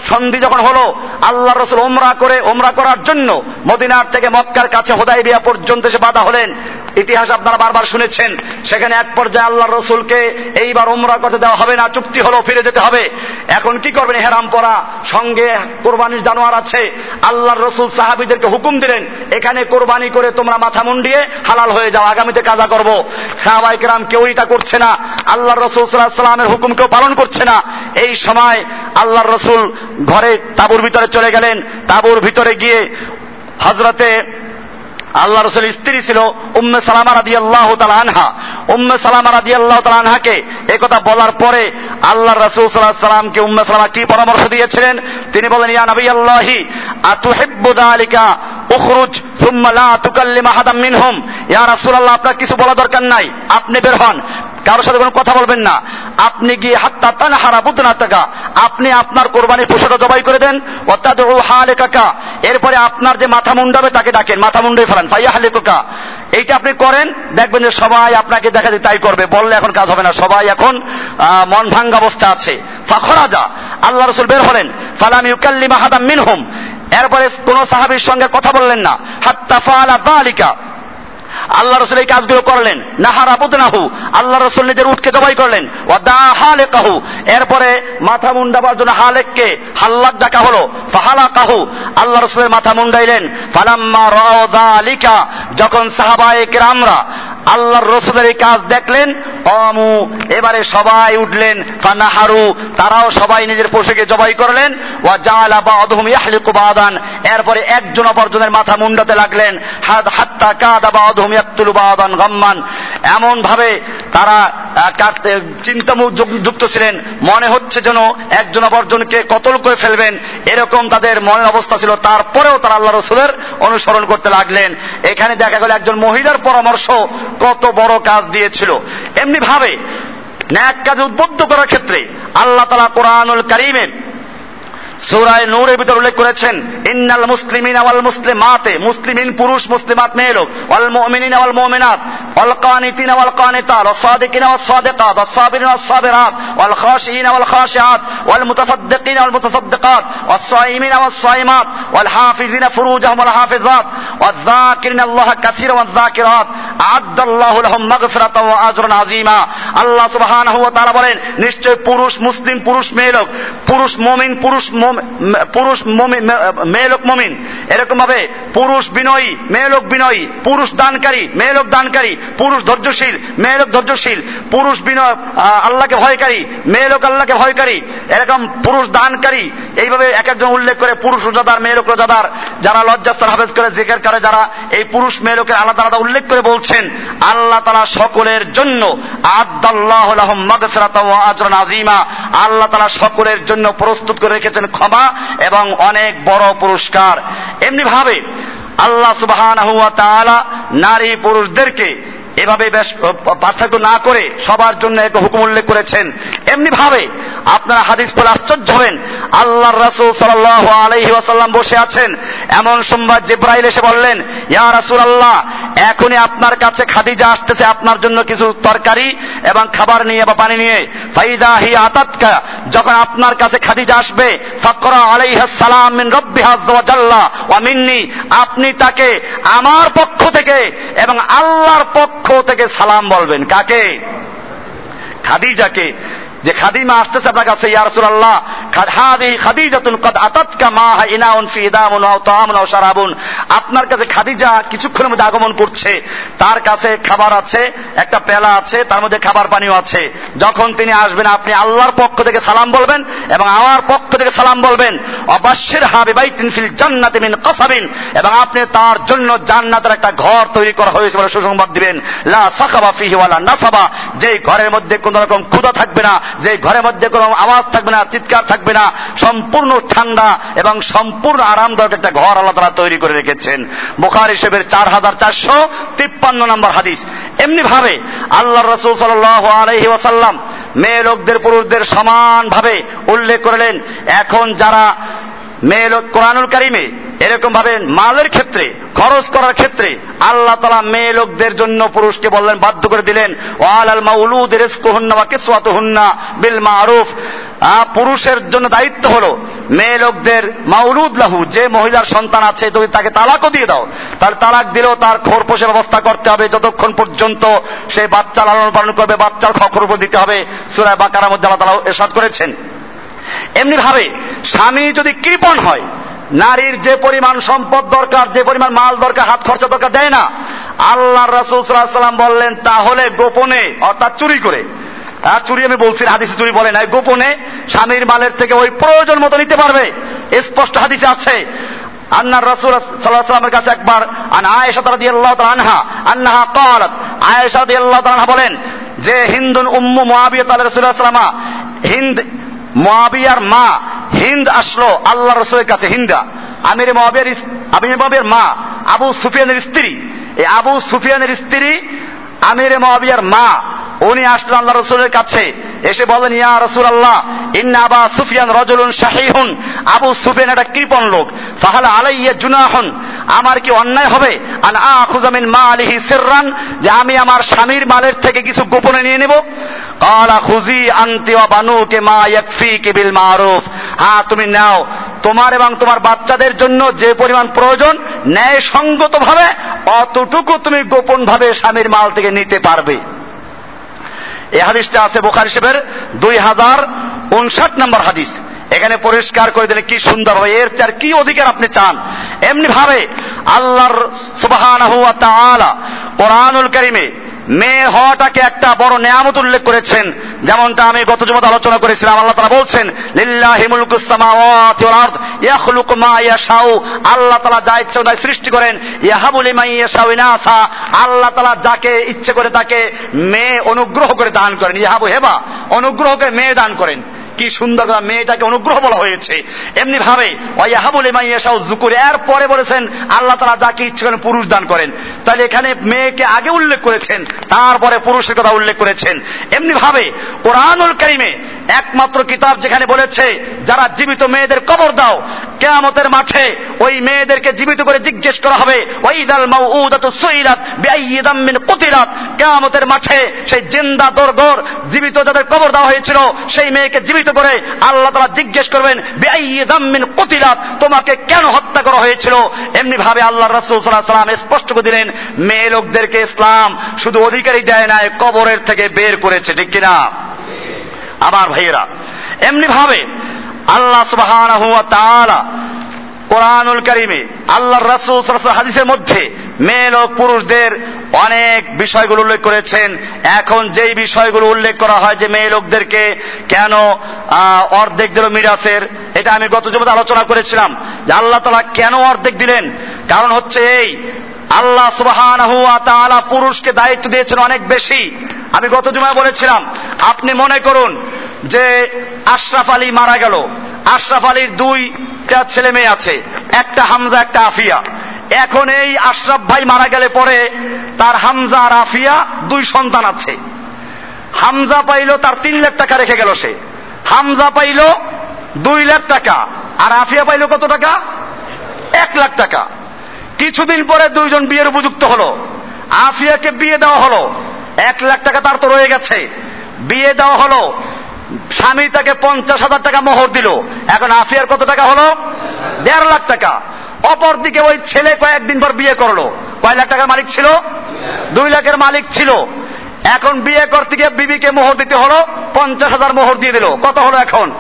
সন্ধি যখন হলো, আল্লাহ রসুল ওমরা করে ওমরা করার জন্য মদিনার থেকে মক্কার কাছে হোদাই বিয়া পর্যন্ত এসে বাধা হলেন। ইতিহাস আপনারা বারবার শুনেছেন, সেখানে এক পর্যায়ে আল্লাহ রসুলকে এইবার ওমরা করতে দেওয়া হবে না, চুক্তি হলো, ফিরে যেতে হবে। এখন কি করবেন, হেরাম পরা, সঙ্গে কোরবানির জানোয়ার আছে। আল্লাহর রসুল সাহাবিদেরকে হুকুম দিলেন, এখানে কোরবানি করে তোমরা মাথা মুন্ডিয়ে হালাল হয়ে যাও, আগামীতে কাজা করব। সাহাবাই কেরাম কেউ এটা করছে না আল্লাহ রসুল সাল্লাহ সাল্লামের হুকুম কেউ পালন করছে না। এই সময় আল্লাহর রসুল ঘরে তাবুর ভিতরে চলে গেলেন। তাবুর ভিতরে গিয়ে হজরতে আল্লাহ রসুল স্ত্রী ছিল উম্মে সালামা রাদি আল্লাহ আনহা। উম্মে সালামা রাদি আল্লাহ আনহাকে একথা বলার পরে আল্লাহ রসুল সাল্লাহ সাল্লামকে উম্মে সালামা কি পরামর্শ দিয়েছিলেন? তিনি বলেন ইয়া নবী আল্লাহি আতুহিব্বু যালিকা উখরুজ, সুম্মা লা তুকাল্লিম আহাদাম মিনহুম। ইয়া রাসূলুল্লাহ, আপনার কিছু বলা দরকার নাই, আপনি বের হন। কারোর সাথে কোনো কথা বলবেন না। আপনি গিয়ে হাত্তা তান হারা বুদ্ধনা টাকা আপনি আপনার কোরবানির পশুটা জবাই করে দেন অর্থাৎ ও হালে কাকা এরপরে আপনার যে মাথা মুন্ডাবে তাকে ডাকেন, মাথা মুন্ডে ফেলান ফাইয়া হালে কাকা এইটা আপনি করেন, দেখবেন যে সবাই আপনাকে দেখা যায় তাই করবে, বললে এখন কাজ হবে না, সবাই এখন মন ভাঙ্গা অবস্থা আছে। ফাখরা যা আল্লাহ রসুল বের হলেন, ফালাম ইউকাল্লিম আহাদাম মিনহুম। এরপরে কোন সাহাবির সঙ্গে কথা বললেন না। হাত্তা ফালা বালিকা আল্লাহ রসুল এই কাজগুলো করলেন। নাহার আবুদনাহু আল্লাহ রসুল নিজের উঠকে জবাই করলেন। ও দা হালে কাহু এরপরে মাথা মুন্ডাবার জন্য হালেককে হাল্লাক ডাকা হলো। ফাহালা কাহু আল্লাহ রসুলের মাথা মুন্ডাইলেন। ফালাম্মা রালিকা যখন সাহাবায়ে কেরামরা আল্লাহর রসুলের এই কাজ দেখলেন অমু এবারে সবাই উঠলেন, ফানাহারু, তারাও সবাই নিজের পশুকে জবাই করলেন। ওয়া জালা বাদহুম ইয়াহলিকু বাদান, এরপরে একজন অপরজনের মাথা মুন্ডাতে লাগলেন। হাত হাত্তা কাদা বাদহুম ইয়াকতুলু গাম্মান। এমন ভাবে তারা চিন্তা যুক্ত ছিলেন। মনে হচ্ছে যেন একজন অপরজনকে কতল করে ফেলবেন। এরকম তাদের মনের অবস্থা ছিল। তারপরেও তারা আল্লাহ রসুলের অনুসরণ করতে লাগলেন। এখানে দেখা গেল একজন মহিলার পরামর্শ কত বড় কাজ দিয়েছিল। এমনি ভাবে ন্যাক কাজে উদ্বুদ্ধ করার ক্ষেত্রে আল্লাহ তালা কোরআনুল করিমের সুরায় নূরের ভিতর উল্লেখ করেছেন, ইন্নাল মুসলিমিন ওয়াল মুসলিমাতে মুসলিমিন, পুরুষ, মুসলিমাত, মেয়ে লোক। ওয়াল মুমিনিন ওয়াল মুমিনাত ওয়াল কানিতিন ওয়াল কানিতাত ওয়াস সাদিকিন ওয়াস সাদিকাত ওয়াস সাবিরিন ওয়াস সাবিরাত ওয়াল খাশিইন ওয়াল মুতাসাদ্দিকিন ওয়াল মুতাসাদ্দিকাত ওয়াস সাইমিন সাইমাত ওয়াল হাফিজিন ফুরুজাহুম ওয়াল হাফিজাত ওয়াল আল্লাহ কাসীরা ওয়াল যাকিরাত আ'আদ্দাল্লাহু লাহুম মাগফিরাতাও ওয়া আজরান আযীমা আল্লাহ সুবহানাহু ওয়া তাআলা বলেন, নিশ্চয় পুরুষ, মুসলিম, পুরুষ, মেয়ে লোক পুরুষ, মুমিন, পুরুষ পুরুষ মেয়ে লোক মমিন। এরকম ভাবে পুরুষ বিনয়ী, মেয়ে লোক বিনয়ী, পুরুষ দানকারী, মেয়ে লোক দানকারী, পুরুষ ধৈর্যশীল, মেয়ে লোক ধৈর্যশীল, পুরুষ বিনয় আল্লাহকে ভয়কারী, মেয়ে লোক আল্লাহকে ভয়কারী। এরকম পুরুষ দানকারী, এইভাবে এক একজন উল্লেখ করে পুরুষ রোজাদার, মেয়ে লোক রোজাদার, যারা লজ্জাস্তার হাফেজ করে, জিকের করে, যারা এই পুরুষ মেয়ে লোকের আলাদা আলাদা উল্লেখ করে বলছেন, আল্লাহ তালা সকলের জন্য আদাল্লাহ আজরান আজিমা আল্লাহ তালা সকলের জন্য প্রস্তুত করে রেখেছেন ক্ষমা এবং অনেক বড় পুরস্কার। এমনি ভাবে আল্লাহ সুবাহ নারী পুরুষদেরকে এভাবে বেশ পার্থক্য না করে সবার জন্য এক হুকুম উল্লেখ করেছেন। এমনি ভাবে আপনারা হাদিস পরে আশ্চর্য হবেন। আল্লাহ রাসুল সাল আলহি আসাল্লাম বসে আছেন। এমন সোমবার জিব্রাইল এসে বললেন, ইয়া রাসুল আল্লাহ এখনই আপনার কাছে খাদিজা আসতেছে, আপনার জন্য কিছু তরকারি এবং খাবার নিয়ে বা পানি নিয়ে। ফাইদা হি আতাতকা, যখন আপনার কাছে খাদিজা আসবে, ফাকরা আলাইহা সালাম মিন রব্বি জাল্লা, ওয়া মিন্নি, আপনি তাকে আমার পক্ষ থেকে এবং আল্লাহর পক্ষ থেকে সালাম বলবেন। কাকে? খাদিজাকে। যে খাদিমা আসতেছে আপনার কাছে ইয়ারসুল আল্লাহ হাদি খাদিজাতুন কদ আতাতকা মা ইনাউন ফি ইদামুন আও তাআমুন আও শারাবুন। আপনার কাছে খাদিজা কিছুক্ষণের মধ্যে আগমন করছে। তার কাছে খাবার আছে, একটা পেলা আছে, তার মধ্যে খাবার পানিও আছে। যখন তিনি আসবেন, আপনি আল্লাহর পক্ষ থেকে সালাম বলবেন এবং আমার পক্ষ থেকে সালাম বলবেন, অবশ্যের হাবি বাইতিন ফিল জান্নাতি মিন কাসাবিন। এবং আপনি তার জন্য জান্নাতের একটা ঘর তৈরি করা হয়েছে বলে সুসংবাদ দিবেন। লা সাখাবা ফিহি ওয়ালা নাসাবা। যেই ঘরের মধ্যে কোন রকম ক্ষুধা থাকবে না যেই ঘরের মধ্যে কোনো আওয়াজ থাকবে না, চিৎকার থাকবে না, সম্পূর্ণ ঠান্ডা এবং সম্পূর্ণ আরামদায়ক একটা ঘর আল্লাহ তারা তৈরি করে রেখেছেন। বোখার হিসেবের চার হাজার চারশো তিপ্পান্ন নম্বর হাদিস। এমনি ভাবে আল্লাহ রসুল সাল আলহি ওয়াসাল্লাম মেয়ে লোকদের, পুরুষদের সমানভাবে উল্লেখ করলেন। এখন যারা মেয়ে লোক কোরআনুল কারিমে এরকম ভাবে মালের ক্ষেত্রে, খরচ করার ক্ষেত্রে আল্লাহ তালা মেয়ে লোকদের জন্য পুরুষকে বললেন, বাধ্য করে দিলেন ওয়াল আল মাউলুদ রিজকুহুন্না ওয়া কিসওয়াতুহুন্না বিল মারুফ। পুরুষের জন্য দায়িত্ব হলো মেয়ে লোকদের মাউলুদ লাহু, যে মহিলার সন্তান আছে, যদি তাকে তালাকও দিয়ে দাও, তার তালাক দিলেও তার খোরপোষের ব্যবস্থা করতে হবে, যতক্ষণ পর্যন্ত সে বাচ্চা লালন পালন করবে, বাচ্চার খরপ দিতে হবে সুরায় বাকার মধ্যে আল্লাহ তালা এরশাদ করেছেন। এমনি ভাবে স্বামী যদি কৃপণ হয় নারীর যে পরিমাণ সম্পদ দরকার, যে পরিমাণ মাল দরকার, হাত খরচা দরকার, দেয় না। আল্লাহ রাসুল সাল্লাম বললেন, তাহলে গোপনে, অর্থাৎ চুরি করে। আর চুরি আমি বলছি হাদিসে চুরি বলে নাই। গোপনে স্বামীর মালের থেকে ওই প্রয়োজন মতো নিতে পারবে। স্পষ্ট হাদিসে আছে। আন্নার রাসূল সাল্লাল্লাহু সাল্লামের কাছে একবার, আন আয়েশা রাদিয়াল্লাহু তাআলা আনহা, আন্নাহা ক্বালাত, আয়েশা রাদিয়াল্লাহু তাআলা বলেন যে, হিন্দুন উম্মু মুআবিয়া তাআলা রাসূলুল্লাহ সাল্লামা হিন্দ মুআবিয়ার মা হিন্দ আসলো, আল্লাহ রসুলের কাছে হিন্দা। আমির মহাবিয়ার আমির মহাবিয়ার মা, আবু সুফিয়ানের স্ত্রী। এই আবু সুফিয়ানের স্ত্রী, আমির মহাবিয়ার মা, উনি আসলেন আল্লাহ রসুলের কাছে। এসে বলেন, ইয়া রসুল আল্লাহ ইন্না আবা সুফিয়ান রজুলুন শাহিহুন। আবু সুফিয়ান একটা কৃপণ লোক। ফাহালা আলাইয়া জুনাহুন আমার কি অন্যায় হবে? আন আখুজামিন মা আলিহি সিররান, যে আমি আমার স্বামীর মালের থেকে কিছু গোপনে নিয়ে নেব। কালা খুজি আনতি ওয়া বানুকে মা ইয়াকফিকি বিল মারুফ। হ্যাঁ তুমি নাও। তোমার এবং তোমার বাচ্চাদের জন্য যে পরিমাণ প্রয়োজন ন্যায় সঙ্গত ভাবে অতটুকু তুমি গোপন ভাবে স্বামীর মাল থেকে নিতে পারবে। এই হাদিসটা আছে বোখার হিসেবের দুই হাজার উনষাট নম্বর হাদিস। এখানে পরিষ্কার করে দিলে কি সুন্দর হবে এর চার কি অধিকার আপনি চান? এমনি ভাবে আল্লাহর তাআলা কোরআনুল কারীমে মেয়ে হওয়াটাকে একটা বড় নেয়ামত উল্লেখ করেছেন। যেমনটা আমি গত জমাত আলোচনা করেছিলাম, আল্লাহ তারা বলছেন, লিল্লাহি মুলকুস সামাওয়াতি ওয়াল আরদ, ইয়াখলুকু মা ইয়াশাউ। আল্লাহ তাআলা যা ইচ্ছে তাই সৃষ্টি করেন। ইয়াহাবু লিমান ইয়াশাউ ইনাসা। আল্লাহ তাআলা যাকে ইচ্ছে করে তাকে মেয়ে অনুগ্রহ করে দান করেন। ইয়াহাবু হেবা, অনুগ্রহ করে মেয়ে দান করেন। কি সুন্দর মেয়েটাকে অনুগ্রহ বলা হয়েছে। এমনি ভাবে ইমাইয়াশাউ জুকুর এর পরে বলেছেন, আল্লাহ তারা যাকে ইচ্ছে করেন পুরুষ দান করেন। তাহলে এখানে মেয়েকে আগে উল্লেখ করেছেন, তারপরে পুরুষের কথা উল্লেখ করেছেন। এমনি ভাবে, কোরআনুল কারিমে একমাত্র কিতাব যেখানে বলেছে, যারা জীবিত মেয়েদের কবর দাও, কেয়ামতের মাঠে ওই মেয়েদেরকে জীবিত করে জিজ্ঞেস করা হবে ওইদাল মাউউদাত সুইলাত বিআইয়িদাম মিন কুতিলাত? কেয়ামতের মাঠে সেই জিন্দা দরগর জীবিত যাদের কবর দেওয়া হয়েছিল, সেই মেয়েকে জীবিত করে আল্লাহ তাআলা জিজ্ঞেস করবেন বিআইয়িদাম মিন কুতিলাত? তোমাকে কেন হত্যা করা হয়েছিল? এমনি ভাবে আল্লাহ রাসূল সাল্লাল্লাহু আলাইহি সাল্লাম স্পষ্ট করে দিলেন, মেয়ে লোকদেরকে ইসলাম শুধু অধিকারী দেয় না কবরের থেকে বের করেছে, ঠিক কিনা? আমার ভাইয়েরা এমনি ভাবে আল্লাহ তাআলা কোরআনুল কারিমে আল্লাহ রাসূল হাদিসের মধ্যে মেয়ে লোক পুরুষদের অনেক বিষয়গুলো উল্লেখ করেছেন। এখন যেই বিষয়গুলো উল্লেখ করা হয় যে মেয়ে লোকদেরকে কেন অর্ধেক দিল মিরাসের, এটা আমি গত জমাতে আলোচনা করেছিলাম যে আল্লাহ তালা কেন অর্ধেক দিলেন? কারণ হচ্ছে এই, আল্লাহ তাআলা পুরুষকে দায়িত্ব দিয়েছেন অনেক বেশি। আমি গত জুমায় বলেছিলাম, আপনি মনে করুন যে আশরাফ আলী মারা গেল। আশরাফ আলীর দুইটা ছেলে মেয়ে আছে, একটা হামজা, একটা আফিয়া। এখন এই আশরাফ ভাই মারা গেলে পরে তার হামজা আর আফিয়া দুই সন্তান আছে। হামজা পাইল তার তিন লাখ টাকা রেখে গেল সে। হামজা পাইল দুই লাখ টাকা, আর আফিয়া পাইল কত টাকা? এক লাখ টাকা। কিছুদিন পরে দুইজন বিয়ের উপযুক্ত হলো। আফিয়াকে বিয়ে দেওয়া হলো। এক লাখ টাকা তার তো রয়ে গেছে। বিয়ে দেওয়া হলো। স্বামী তাকে পঞ্চাশ হাজার টাকা মোহর দিল। এখন আফিয়ার কত টাকা হলো? দেড় লাখ টাকা। অপর দিকে ওই ছেলে কয়েকদিন পর বিয়ে করল। কয় লাখ টাকার মালিক ছিল? দুই লাখের মালিক ছিল। এখন বিয়ে করতে গিয়ে বিবিকে মোহর দিতে হলো, পঞ্চাশ হাজার মোহর দিয়ে দিল। কত হলো এখন?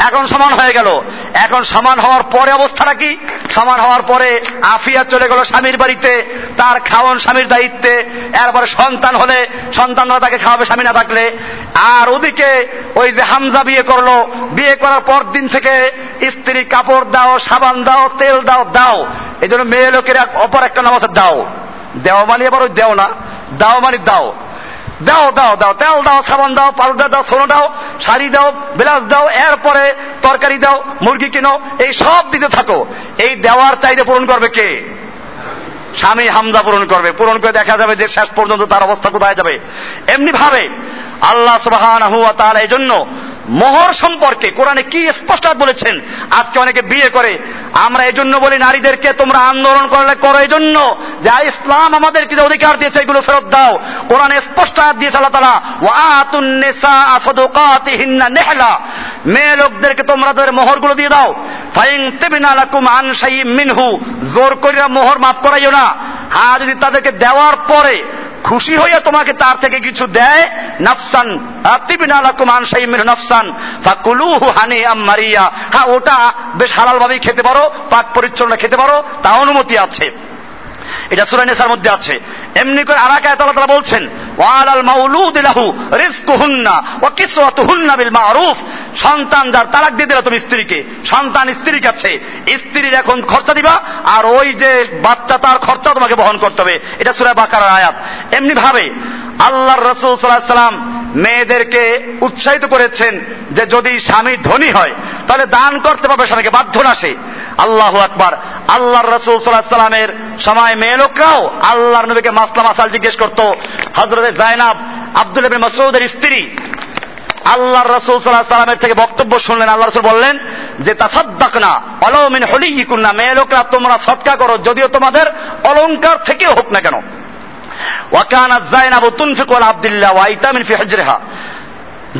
এখন সমান হয়ে গেল। এখন সমান হওয়ার পরে অবস্থাটা কি? সমান হওয়ার পরে আফিয়া চলে গেল স্বামীর বাড়িতে, তার খাওয়ান স্বামীর দায়িত্বে। এরপরে সন্তান হলে সন্তানরা তাকে খাওয়াবে, স্বামী না থাকলে। আর ওদিকে ওই যে হামজা বিয়ে করল, বিয়ে করার পর দিন থেকে স্ত্রী কাপড় দাও, সাবান দাও, তেল দাও দাও। এই জন্য মেয়ে লোকের অপর একটা নাম আছে দাও। দেওয়া মানে আবার ওই দেও না। দাও মানে দাও। দাও দাও দাও, তেল দাও, সাবান দাও পাউডার দাও, সোনা দাও, শাড়ি দাও বিলাস দাও, এরপরে তরকারি দাও, মুরগি কিনো, এই সব দিতে থাকো। এই দেওয়ার চাহিদা পূরণ করবে কে? স্বামী হামজা পূরণ করবে। পূরণ করে দেখা যাবে যে শেষ পর্যন্ত তার অবস্থা কোথায় যাবে। এমনি ভাবে আল্লাহ সুবাহ এই জন্য মোহর সম্পর্কে কোরআনে কি স্পষ্ট বলেছেন? আজকে অনেকে বিয়ে করে। আমরা এই জন্য বলি নারীদেরকে তোমরা আন্দোলন করলে করো এই জন্য যে ইসলাম আমাদেরকে যে অধিকার দিয়েছে, এগুলো ফেরত দাও। কোরআনে স্পষ্ট দিয়েছে আল্লাহ তালা নেহলা। মেয়ে লোকদেরকে তোমরা তাদের মোহরগুলো দিয়ে দাও। ফাইন তেবিনা লাকুম আন মিনহু। জোর করিয়া মোহর মাফ করাইও না। হ্যাঁ যদি তাদেরকে দেওয়ার পরে খুশি হইয়া তোমাকে তার থেকে কিছু দেয়? নাফসান আতিবিনালাকুমান সাইমির নাফসান, ফাকুলুহু হানি মারিয়া। হ্যাঁ ওটা বেশ হালালভাবেই খেতে পারো, পাক পরিচ্ছন্ন খেতে পারো, তা অনুমতি আছে। এটা সুরা নেসার মধ্যে আছে। এমনি করে আরাকায় তারা তারা বলছেন ওয়ালাল মাউলুদ লাহু রিজকুহুন্না ওয়া কিসওয়াতুহুন্না বিল মারুফ। সন্তান যার তালাক দিয়ে দিলা তুমি স্ত্রীকে, সন্তান স্ত্রীর কাছে। স্ত্রীর এখন খরচা দিবা, আর ওই যে বাচ্চা তার খরচা তোমাকে বহন করতে হবে। এটা সুরা বাকার আয়াত। এমনি ভাবে আল্লাহর রসুল সাল্লাহ সাল্লাম মেয়েদেরকে উৎসাহিত করেছেন যে যদি স্বামী ধনী হয়, তাহলে দান করতে পারবে স্বামীকে, বাধ্য না সে। আল্লাহ আকবার। আল্লাহর রসুল সাল্লাহ সাল্লামের সময় মেয়ে লোকরাও আল্লাহর নবীকে মাসলা মাসাল জিজ্ঞেস করতো হজরত জায়নাব আব্দুল মাসুদের স্ত্রী। আল্লাহ রসুল সাল্লাহ সাল্লামের থেকে বক্তব্য শুনলেন আল্লাহ রসুল বললেন যে তা সদ্দাক না অলমিন হলি না মেয়ে লোকরা তোমরা সৎকা করো, যদিও তোমাদের অলঙ্কার থেকে হোক না কেন। ওয়াকানাত জাইনাব তুনফিক আব্দুল্লাহ ওয়াইতামিন ফি হজরিহা।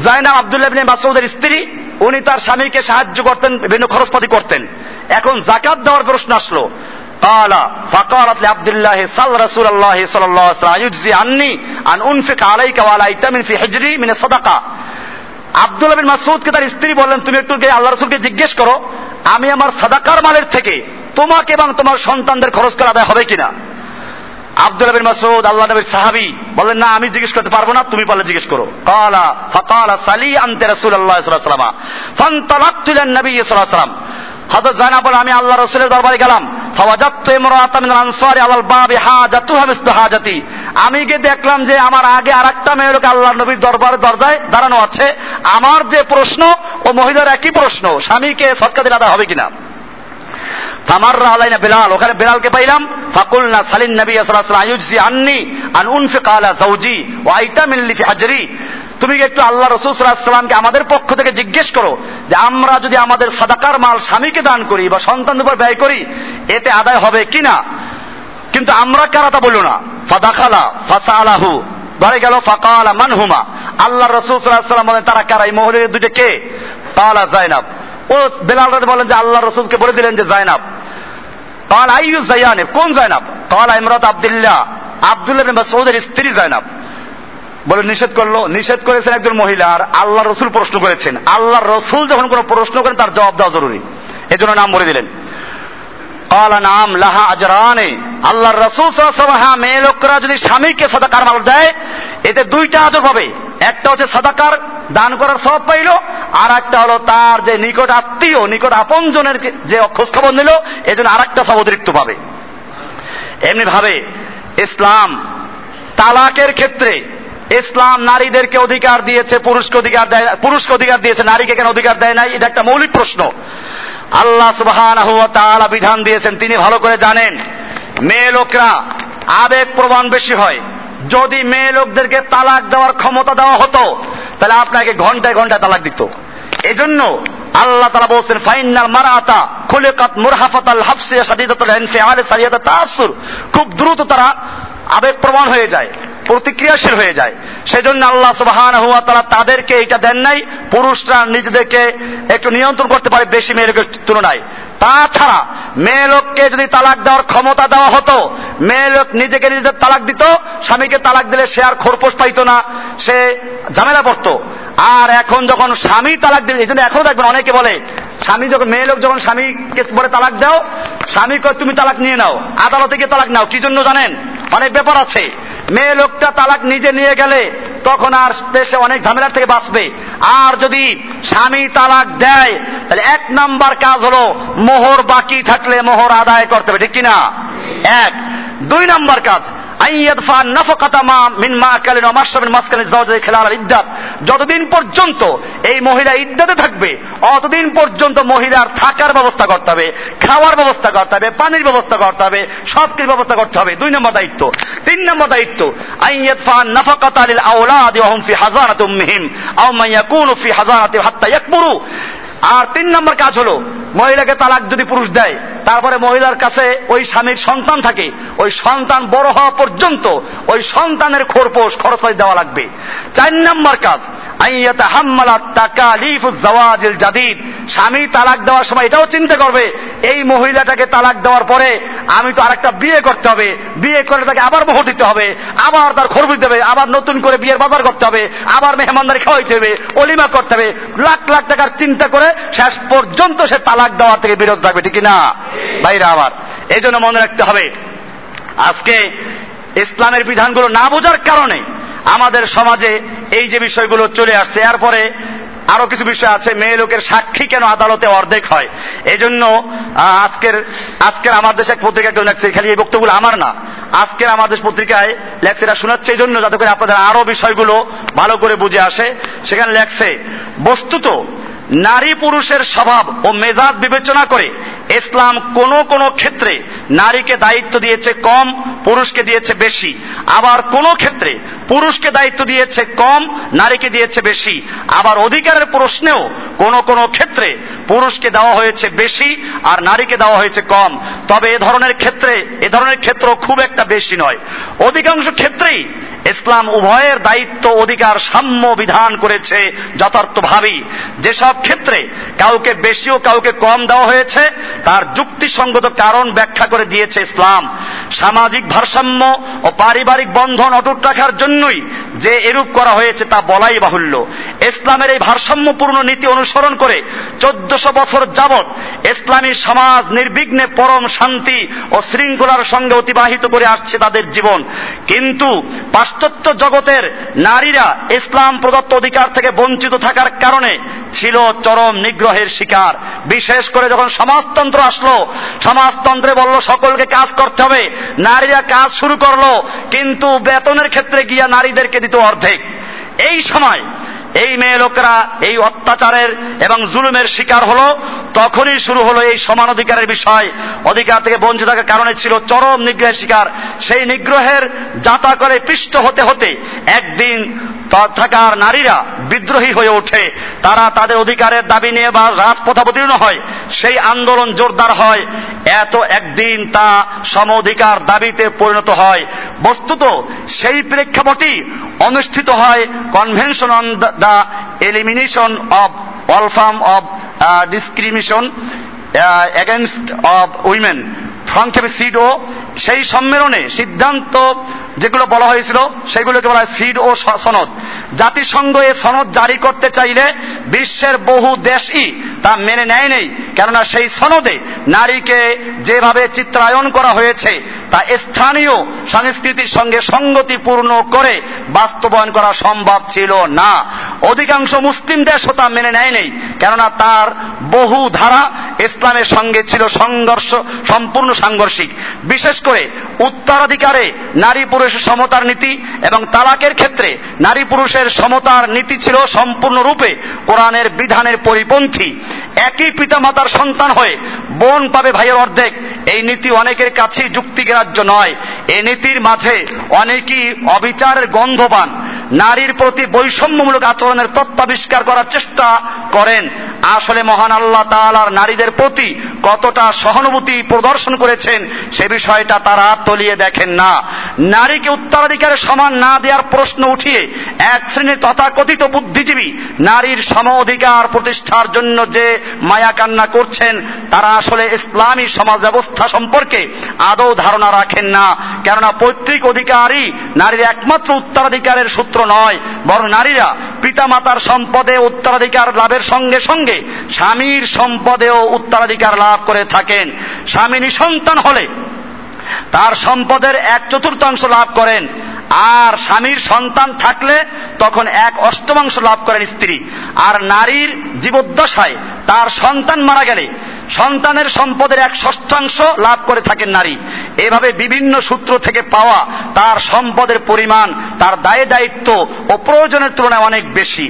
জাইনাব আব্দুল্লাহ ইবনে মাসউদের স্ত্রী, উনি তার স্বামীকে সাহায্য করতেন, বিভিন্ন খরচপাতি করতেন। এখন জাকাত দেওয়ার প্রশ্ন আসলো। قال فقالت لعبد الله صلى رسول الله صلى الله عليه وسلم يجزي عني ان انفق عليك وعلى ايتام في حجري من الصدقه আব্দুল বিন মাসুদকে তার স্ত্রী বললেন তুমি একটু গিয়ে আল্লাহ রসুলকে জিজ্ঞেস করো আমি আমার সাদাকার মালের থেকে তোমাকে এবং তোমার সন্তানদের খরচ করা আদায় হবে কিনা আব্দুল বিন মাসুদ আল্লাহ নবীর সাহাবি বলেন না আমি জিজ্ঞেস করতে পারবো না তুমি পারলে জিজ্ঞেস করো কালা ফাকালা সালি আনতে রাসূলুল্লাহ সাল্লাল্লাহু আলাইহি ওয়াসাল্লাম ফান্তালাকতু ইলা নবী সাল্লাল্লাহু আলাইহি ওয়াসাল্লাম হযরত জায়নাব বলে আমি আল্লাহ রাসূলের দরবারে গেলাম। আমি গিয়ে দেখলাম যে আমার আগে আরেকটা মেয়ে লোক আল্লাহ নবীর দরবারে, দরজায় দাঁড়ানো আছে। আমার যে প্রশ্ন, ও মহিলার একই প্রশ্ন, স্বামীকে সৎকা দিলে হবে কিনা? ফামাররা আলাইনা বেলাল, ওখানে বেলালকে পাইলাম। ফাকুলনা সালিন নবী সাল্লাল্লাহু আলাইহি আন্নি আন উনফিক আলা যাওজি ওয়া আইতামিন লি ফি হাজরি। তুমি একটু আল্লাহ রসুল আমাদের পক্ষ থেকে জিজ্ঞেস করো যে আমরা যদি আমাদের সাদাকার মাল স্বামীকে দান করি বা সন্তান উপর ব্যয় করি, এতে আদায় হবে কিনা? কিন্তু আমরা কারা তা বলল না। ফাদাখালা ফাসা আলাহু ধরে গেল, ফাকালা মানহুমা। আল্লাহ রসুল সাল্লাহ সাল্লাম বলেন, তারা কারা? এই মহলের দুইটা কে? কালা জাইনাব। ও বেলাল বলেন যে আল্লাহ রসুলকে বলে দিলেন যে জাইনাব। কাল আইয়ু জাইয়ানে, কোন জাইনাব? কাল ইমরাত আব্দুল্লাহ। আব্দুল্লাহ সৌদের স্ত্রী জাইনাব। বলে নিষেধ করল। নিষেধ করেছেন একজন মহিলা আর আল্লাহ রসুল প্রশ্ন করেছেন। আল্লাহ রসুল যখন কোনো প্রশ্ন করেন, তার জবাব দেওয়া জরুরি। এজন্য নাম বলে দিলেন। কালা নাম লাহা আজরানে। আল্লাহ রসুল হ্যাঁ মেয়ে লোকরা যদি স্বামীকে সাদাকার মাল দেয়, এতে দুইটা আজর পাবে একটা হচ্ছে সাদাকার, দান করার সব পাইল, আর একটা হলো তার যে নিকট আত্মীয়, নিকট আপনজনের যে খোঁজখবর নিল, এজন্য আর একটা সব অতিরিক্ত পাবে। এমনি ভাবে ইসলাম তালাকের ক্ষেত্রে ইসলাম নারীদেরকে অধিকার দিয়েছে, পুরুষকে অধিকার দেয়, পুরুষকে অধিকার দিয়েছে, নারীকে কেন অধিকার দেয় নাই? এটা একটা মৌলিক প্রশ্ন। আল্লাহ সুবাহ বিধান দিয়েছেন, তিনি ভালো করে জানেন, মেয়ে লোকরা আবেগ প্রমাণ বেশি হয়। যদি মেয়ে লোকদেরকে তালাক দেওয়ার ক্ষমতা দেওয়া হতো, তাহলে আপনাকে ঘন্টায় ঘন্টায় তালাক দিত। এজন্য আল্লাহ তালা বলছেন ফাইনাল মারাতা খুলেকাত মুরহাফাতাল হাফসিয়া সাদিদাতুল ইনফিআল সারিয়াতা তাসুর খুব দ্রুত তারা আবেগ প্রমাণ হয়ে যায়। প্রতিক্রিয়াশীল হয়ে যায়। সেজন্য আল্লাহ সুবাহান হুয়া তারা তাদেরকে এটা দেন নাই, পুরুষরা নিজেদেরকে একটু নিয়ন্ত্রণ করতে পারে বেশি মেয়ে লোকের তুলনায়। তাছাড়া মেয়ে লোককে যদি তালাক দেওয়ার ক্ষমতা দেওয়া হতো, মেয়ে লোক নিজেকে নিজেদের তালাক দিত, স্বামীকে তালাক দিলে সে আর খোরপোশ পাইতো না, সে ঝামেলা পড়তো আর এখন যখন স্বামী তালাক দিবে এই জন্য এখনও দেখবেন অনেকে বলে, স্বামী যখন, মেয়ে লোক যখন স্বামীকে বলে তালাক দাও, স্বামী তুমি তালাক নিয়ে নাও, আদালতে গিয়ে তালাক নাও। কি জন্য জানেন? অনেক ব্যাপার আছে। মেয়ে লোকটা তালাক নিজে নিয়ে গেলে তখন আর দেশে অনেক ঝামেলার থেকে বাঁচবে। আর যদি স্বামী তালাক দেয়, তাহলে এক নাম্বার কাজ হলো মোহর বাকি থাকলে মোহর আদায় করতে হবে, ঠিক কিনা? এক। দুই নাম্বার কাজ যতদিন পর্যন্ত এই মহিলা ইদ্যাতে থাকবে, অতদিন পর্যন্ত মহিলার থাকার ব্যবস্থা করতে হবে, খাওয়ার ব্যবস্থা করতে হবে, পানির ব্যবস্থা করতে হবে সব কিছু ব্যবস্থা করতে হবে। দুই নম্বর দায়িত্ব। তিন নম্বর দায়িত্ব আর তিন নম্বর কাজ হলো, মহিলাকে তালাক যদি পুরুষ দেয়, তারপরে মহিলার কাছে ওই স্বামীর সন্তান থাকে, ওই সন্তান বড় হওয়া পর্যন্ত ওই সন্তানের খোরপোষ খরচ দেওয়া লাগবে। চার নম্বর কাজ জাদিদ। স্বামী তালাক দেওয়ার সময় এটাও চিন্তা করবে, এই মহিলাটাকে তালাক দেওয়ার পরে আমি তো আরেকটা বিয়ে করতে হবে, বিয়ে করে তাকে আবার মোহ দিতে হবে, আবার তার খরচ দিতে হবে আবার নতুন করে বিয়ের বাজার করতে হবে, আবার মেহমানদারি খাওয়াইতে হবে, অলিমা করতে হবে। লাখ লাখ টাকার চিন্তা করে শেষ পর্যন্ত সে তালাক দেওয়ার থেকে বিরত থাকবে, ঠিক না বাইরে আবার এই জন্য মনে রাখতে হবে, আজকে ইসলামের বিধানগুলো না বোঝার কারণে আমাদের সমাজে এই যে বিষয়গুলো চলে আসছে, এরপরে আরও কিছু বিষয় আছে, মেয়ে লোকের সাক্ষী কেন আদালতে অর্ধেক হয়? এই জন্য আজকের আজকের আমার দেশে এক পত্রিকা কেউ লেখছে, খালি এই বক্তব্যগুলো আমার না, আজকের আমার দেশ পত্রিকায় লেখছেরা শোনাচ্ছে এই জন্য যাতে করে আপনাদের আরও বিষয়গুলো ভালো করে বুঝে আসে। সেখানে লেখছে, বস্তুত নারী পুরুষের স্বভাব ও মেজাজ বিবেচনা করে ইসলাম কোন কোন ক্ষেত্রে নারীকে দায়িত্ব দিয়েছে কম, পুরুষকে দিয়েছে বেশি। আবার কোন ক্ষেত্রে পুরুষকে দায়িত্ব দিয়েছে কম, নারীকে দিয়েছে বেশি। আবার অধিকারের প্রশ্নেও কোন কোন ক্ষেত্রে পুরুষকে দেওয়া হয়েছে বেশি আর নারীকে দেওয়া হয়েছে কম। তবে এ ধরনের ক্ষেত্রে, এ ধরনের ক্ষেত্র খুব একটা বেশি নয়। অধিকাংশ ক্ষেত্রেই ইসলাম উভয়ের দায়িত্ব, অধিকার, সাম্য বিধান করেছে যথার্থভাবেই। যেসব ক্ষেত্রে কাউকে বেশি ও কাউকে কম দেওয়া হয়েছে, তার যুক্তিসঙ্গত কারণ ব্যাখ্যা করে দিয়েছে ইসলাম। সামাজিক ভারসাম্য ও পারিবারিক বন্ধন অটুট রাখার জন্যই যে এরূপ করা হয়েছে তা বলাই বাহুল্য। ইসলামের এই ভারসাম্যপূর্ণ নীতি অনুসরণ করে চোদ্দশো বছর যাবৎ ইসলামী সমাজ নির্বিঘ্নে পরম শান্তি ও শৃঙ্খলার সঙ্গে অতিবাহিত করে আসছে তাদের জীবন। কিন্তু পাশ্চাত্য জগতের নারীরা ইসলাম প্রদত্ত অধিকার থেকে বঞ্চিত থাকার কারণে ছিল চরম নিগ্রহের শিকার। বিশেষ করে যখন সমাজতন্ত্র আসলো, সমাজতন্ত্রে বলল, সকলকে কাজ করতে হবে। নারীরা কাজ শুরু করল, কিন্তু বেতনের ক্ষেত্রে গিয়া নারীদেরকে দিত অর্ধেক। এই সময় এই মেয়ে লোকেরা এই অত্যাচারের এবং জুলুমের শিকার হলো, তখনই শুরু হলো এই সমান অধিকারের বিষয়। অধিকার থেকে বঞ্চিত থাকার কারণে ছিল চরম নিগ্রহের শিকার। সেই নিগ্রহের যাতা করে পৃষ্ঠ হতে হতে একদিন থাকার নারীরা বিদ্রোহী হয়ে ওঠে। তারা তাদের অধিকারের দাবি নিয়ে বা রাজপথ অবতীর্ণ হয়। সেই আন্দোলন জোরদার হয়। এত একদিন তা সম অধিকার দাবিতে পরিণত হয়। বস্তুত সেই প্রেক্ষাপটই অনুষ্ঠিত হয় convention on the elimination of all form of discrimination against of women সংক্ষেপে সিড ও সেই সম্মেলনে সিদ্ধান্ত যেগুলো বলা হয়েছিল সেগুলোকে বলা হয় সিড ও সনদ। জাতিসংঘ এ সনদ জারি করতে চাইলে বিশ্বের বহু দেশই তা মেনে নেয় নেই কেননা সেই সনদে নারীকে যেভাবে চিত্রায়ন করা হয়েছে তা স্থানীয় সংস্কৃতির সঙ্গে সঙ্গতিপূর্ণ করে বাস্তবায়ন করা সম্ভব ছিল না। অধিকাংশ মুসলিম দেশও তা মেনে নেয় নেই কেননা তার বহু ধারা ইসলামের সঙ্গে ছিল সংঘর্ষ, সম্পূর্ণ সাংঘর্ষিক। বিশেষ করে উত্তরাধিকারে নারী পুরুষের সমতার নীতি এবং তালাকের ক্ষেত্রে নারী পুরুষের সমতার নীতি ছিল সম্পূর্ণরূপে কোরআনের বিধানের পরিপন্থী। একই পিতা মাতার সন্তান হয়ে বোন পাবে ভাইয়ের অর্ধেক। এই নীতি অনেকের কাছেই যুক্তিগ্রাহ্য নয়। এই নীতির মাঝে অনেকই অবিচারের গন্ধ পান। নারীর প্রতি বৈষম্যমূলক আচরণের তত্ত্বাবিষ্কার করার চেষ্টা করেন। আসলে মহান আল্লাহ তালার নারীদের প্রতি কতটা সহানুভূতি প্রদর্শন করেছেন, সে বিষয়টা তারা তলিয়ে দেখেন না। নারীকে উত্তরাধিকারের সমান না দেওয়ার প্রশ্ন উঠিয়ে এক শ্রেণির তথাকথিত বুদ্ধিজীবী নারীর সম অধিকার প্রতিষ্ঠার জন্য যে মায়া কান্না করছেন, তারা আসলে ইসলামী সমাজ ব্যবস্থা সম্পর্কে আদৌ ধারণা রাখেন না। কেননা পৈতৃক অধিকারই নারীর একমাত্র উত্তরাধিকারের সূত্র নয়, বরং নারীরা পিতামাতার সম্পদে উত্তরাধিকার লাভের সঙ্গে সঙ্গে স্বামীর সম্পদেও উত্তরাধিকার লাভ করে থাকেন। স্বামী নিঃসন্তান হলে তার সম্পদের এক চতুর্থাংশ লাভ করেন। আর স্বামীর সন্তান থাকলে তখন এক অষ্টমাংশ লাভ করেন স্ত্রী। আর নারীর জীবদ্দশায় তার সন্তান মারা গেলে সন্তানের সম্পদের এক ষষ্ঠাংশ লাভ করে থাকেন নারী। এভাবে বিভিন্ন সূত্র থেকে পাওয়া তার সম্পদের পরিমাণ, তার দায় দায়িত্ব ও প্রয়োজনের তুলনায় অনেক বেশি।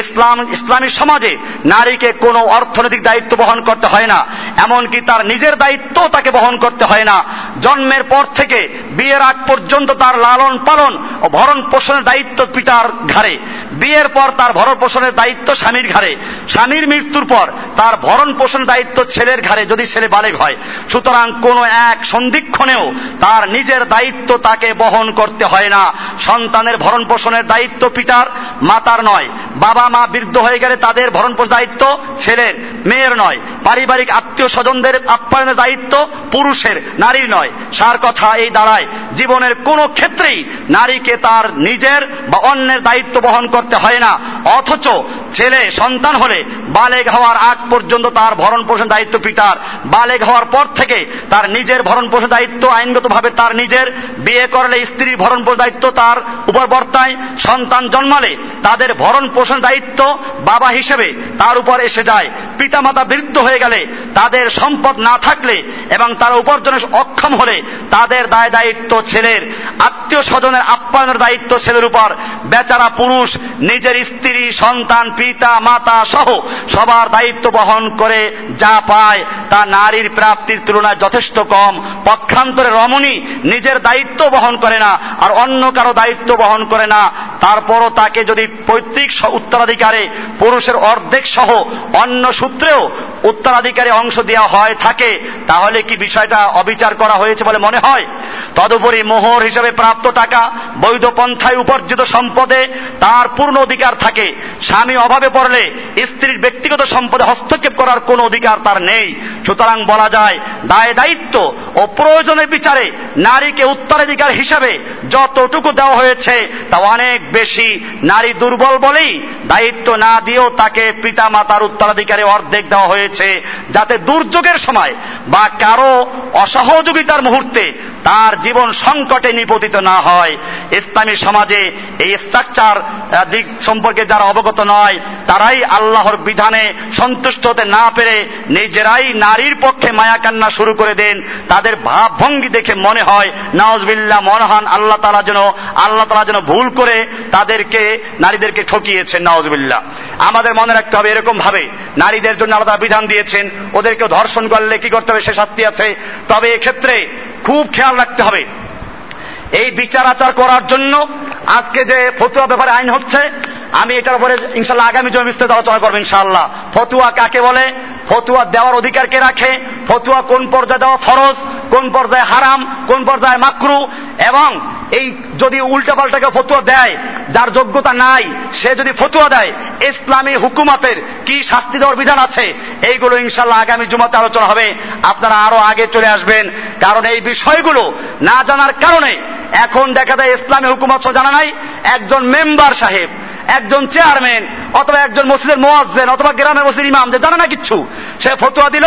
ইসলাম, ইসলামী সমাজে নারীকে কোনো অর্থনৈতিক দায়িত্ব বহন করতে হয় না, এমনকি তার নিজের দায়িত্ব তাকে বহন করতে হয় না। জন্মের পর থেকে বিয়ের আগ পর্যন্ত তার লালন পালন ও ভরণ পোষণের দায়িত্ব পিতার ঘাড়ে। বিয়ের পর তার ভরণ পোষণের দায়িত্ব স্বামীর ঘাড়ে। স্বামীর মৃত্যুর পর তার ভরণ পোষণের দায়িত্ব ছেলের ঘাড়ে যদি ছেলে বালেগ হয়। সুতরাং কোন এক সন্ধিক্ষণেও তার নিজের দায়িত্ব তাকে বহন করতে হয় না। সন্তানের ভরণ পোষণের দায়িত্ব পিতার, মাতার নয় বাবা মা বৃদ্ধ হয়ে গেলে তাদের ভরণ দায়িত্ব ছেলের, মেয়ের নয়। পারিবারিক আত্মীয় স্বজনদের আপ্যায়নের দায়িত্ব পুরুষের, নারীর নয়। সার কথা এই দাঁড়ায়। জীবনের কোন ক্ষেত্রেই নারীকে তার নিজের বা অন্যের দায়িত্ব বহন করতে হয় না। অথচ ছেলে সন্তান হলে বালেগ হওয়ার আগ পর্যন্ত তার ভরণ পোষণ দায়িত্ব পিতার। বালেগ হওয়ার পর থেকে তার নিজের ভরণ পোষণ দায়িত্ব আইনগতভাবে তার নিজের। বিয়ে করলে স্ত্রীর ভরণ পোষণ দায়িত্ব তার উপর বর্তায়। সন্তান জন্মালে তাদের ভরণ পোষণ দায়িত্ব বাবা হিসেবে তার উপর এসে যায়। পিতামাতা বৃদ্ধ হয়ে গেলে তাদের সম্পদ না থাকলে এবং তারা উপার্জনে অক্ষম হলে তাদের দায় দায়িত্ব ছেলের। আত্মীয় স্বজনের আপ্যায়নের দায়িত্ব ছেলের উপর। বেচারা পুরুষ নিজের স্ত্রী সন্তান, পিতা, মাতা সহ সবার দায়িত্ব বহন করে যা পায় তা নারীর প্রাপ্তির তুলনায় যথেষ্ট কম। পক্ষান্তরে রমণী নিজের দায়িত্ব বহন করে না আর অন্য কারও দায়িত্ব বহন করে না। তারপরও তাকে যদি পৈতৃক উত্তরাধিকারে পুরুষের অর্ধেক সহ অন্য সূত্রেও উত্তরাধিকারে অংশ দেওয়া হয় থাকে, তাহলে কি বিষয়টা অবিচার করা হয়েছে বলে মনে হয়? তদুপরি মোহর হিসেবে প্রাপ্ত টাকা বৈধ পন্থায় উপার্জিত সম্পদে তার পূর্ণ অধিকার থাকে। স্বামী অভাবে পড়লে স্ত্রীর ব্যক্তিগত সম্পদে হস্তক্ষেপ করার কোনো অধিকার তার নেই। সুতরাং বলা যায়, দায় দায়িত্ব ও প্রয়োজনের বিচারে নারীকে উত্তরাধিকার হিসাবে যতটুকু দেওয়া হয়েছে তা অনেক বেশি। নারী দুর্বল বলেই দায়িত্ব না দিয়েও তাকে পিতা মাতার উত্তরাধিকারে অর্ধেক দেওয়া হয়েছে, যাতে দুর্যোগের সময় বা কারও অসহযোগিতার মুহূর্তে তার জীবন সংকটে নিপতিত না হয়। ইসলামী সমাজে এই স্ট্রাকচার দিক সম্পর্কে যারা অবগত নয়, তারাই আল্লাহর বিধানে সন্তুষ্ট হতে না পেরে নিজেরাই নারীর পক্ষে মায়া কান্না শুরু করে দেন। তাদের ভাবভঙ্গি দেখে মনে হয় নওয়াজবিল্লা মনহান আল্লাহ তালা যেন, আল্লাহ তালা যেন ভুল করে তাদেরকে, নারীদেরকে ঠকিয়েছেন নওয়াজবিল্লা আমাদের মনে রাখতে হবে এরকম ভাবে, নারীদের জন্য আলাদা বিধান দিয়েছেন ওদেরকে ধর্ষণ করলে কি করতে হবে সে শাস্তি আছে। তবে এক্ষেত্রে খুব খেয়াল রাখতে হবে। এই বিচার আচার করার জন্য আজকে যে ফতুয়া ব্যাপারে আইন হচ্ছে আমি এটার উপরে ইনশাল্লাহ আগামী জমি বিস্তারিত আলোচনা করব ইনশাল্লাহ। ফতুয়া কাকে বলে? ফতুয়া দেওয়ার অধিকার কে রাখে? ফতুয়া কোন পর্যায়ে দেওয়া ফরজ? কোন পর্যায়ে হারাম? কোন পর্যায়ে মাকরু? এবং এই যদি উল্টা পাল্টাকে ফতুয়া দেয়, যার যোগ্যতা নাই, সে যদি ফতুয়া দেয়, ইসলামী হুকুমাতের কি শাস্তি দেওয়ার বিধান আছে? এইগুলো ইনশাল্লাহ আগামী জুমাতে আলোচনা হবে। আপনারা আরও আগে চলে আসবেন। কারণ এই বিষয়গুলো না জানার কারণে এখন দেখা যায় ইসলামী হুকুমত জানা নাই। একজন মেম্বার সাহেব একজন চেয়ারম্যান অথবা একজন মসজিদের মোয়াজ্জেন অথবা গ্রামের মসজিদ ইমাম, যে জানে না কিচ্ছু। সে ফতুয়া দিল,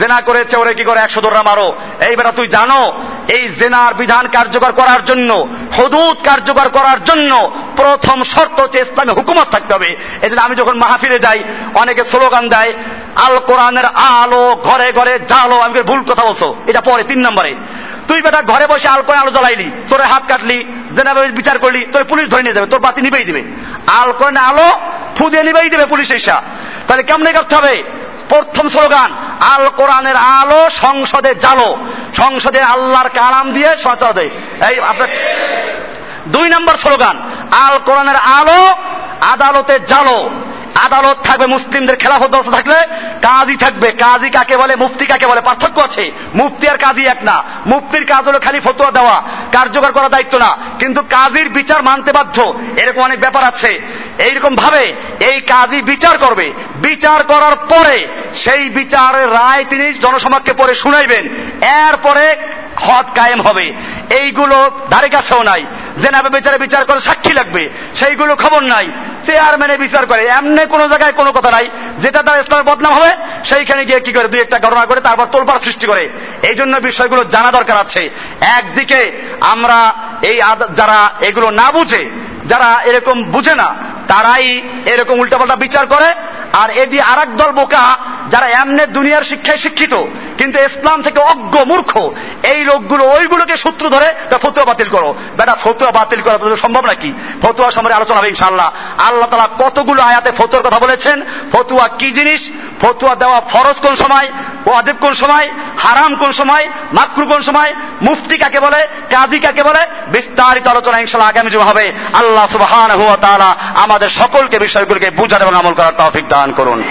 জেনা করেছে, ওরে কি করে একশো দোররা মারো? এই বেটা, তুই জানো, এই জেনার বিধান কার্যকর করার জন্য, হদুদ কার্যকর করার জন্য প্রথম শর্ত হচ্ছে ইসলামে হুকুমত থাকতে হবে। এই আমি যখন মাহফিলে যাই, অনেকে স্লোগান দেয়, আল কোরআনের আলো ঘরে ঘরে জালো আমি ভুল কথা বলছো। এটা পরে, তিন নম্বরে। তুই বেটা, ঘরে বসে আল কোরআন আলো জ্বলাইলি তোরে হাত কাটলি জেনাবে বিচার করলি, তোর পুলিশ ধরে নিয়ে যাবে, তোর বাতি নিবেই দিবে। আল কোরআনে আলো ফু দিয়ে নিবেই দিবে পুলিশ এসা। তাহলে কেমনে করতে হবে? প্রথম স্লোগান, আল কোরআনের আলো সংসদে জালো সংসদে আল্লাহর কালাম দিয়ে সচদে এই, আপনার দুই নম্বর স্লোগান, আল কোরআনের আলো আদালতে জালো আদালত থাকবে, মুসলিমদের খেলাফত ব্যবস্থা থাকলে কাজী থাকবে। কাজী কাকে বলে? মুফতি কাকে বলে? পার্থক্য আছে। মুফতি আর কাজী এক না। মুফতির কাজ হলো খালি ফতোয়া দেওয়া, কার্যকর করার দায়িত্ব না। কিন্তু কাজীর বিচার মানতে বাধ্য। এরকম অনেক ব্যাপার আছে। এইরকম ভাবে এই কাজী বিচার করবে। বিচার করার পরে সেই বিচারের রায় তিনি জনসমাজকে পরে শুনাইবেন। এরপরে হদ কায়েম হবে। এইগুলো ধারে কাছেও নাই। জেনাবে বিচারে বিচার করে সাক্ষী লাগবে, সেইগুলো খবর নাই। চেয়ারম্যানে বিচার করে। এমনি কোনো জায়গায় কোনো কথা নাই। যেটা তার ইসলামের বদনাম হবে, সেইখানে গিয়ে কি করে দুই একটা ঘটনা করে তারপর তোলপাড় সৃষ্টি করে। এই জন্য বিষয়গুলো জানা দরকার আছে। একদিকে আমরা এই যারা এগুলো না বুঝে, যারা এরকম বুঝে না তারাই এরকম উল্টাপাল্টা বিচার করে, আর এদি আর দল বোকা যারা এমনে দুনিয়ার শিক্ষায় শিক্ষিত, কিন্তু ইসলাম থেকে অজ্ঞ মূর্খ, এই লোকগুলো ওইগুলোকে সূত্র ধরে ফতুয়া বাতিল করো। বেটা, ফতুয়া বাতিল করা তো সম্ভব নাকি? ফতুয়া সম্বন্ধে আলোচনা হবে ইনশাল্লাহ আল্লাহ তালা কতগুলো আয়াতে ফতুয়ার কথা বলেছেন? ফতুয়া কি জিনিস? ফতুয়া দেওয়া ফরজ কোন সময়, ওয়াজিব কোন সময়, হারাম কোন সময়, মাকরু কোন সময়, মুফতি কাকে বলে, কাজী কাকে বলে, বিস্তারিত আলোচনা ইনশাল্লাহ আগামী যুগ হবে। আল্লাহ সুবাহ তাআলা আমাদের সকলকে, বিষয়গুলোকে বুঝার এবং আমল করার তৌফিক দান করুন।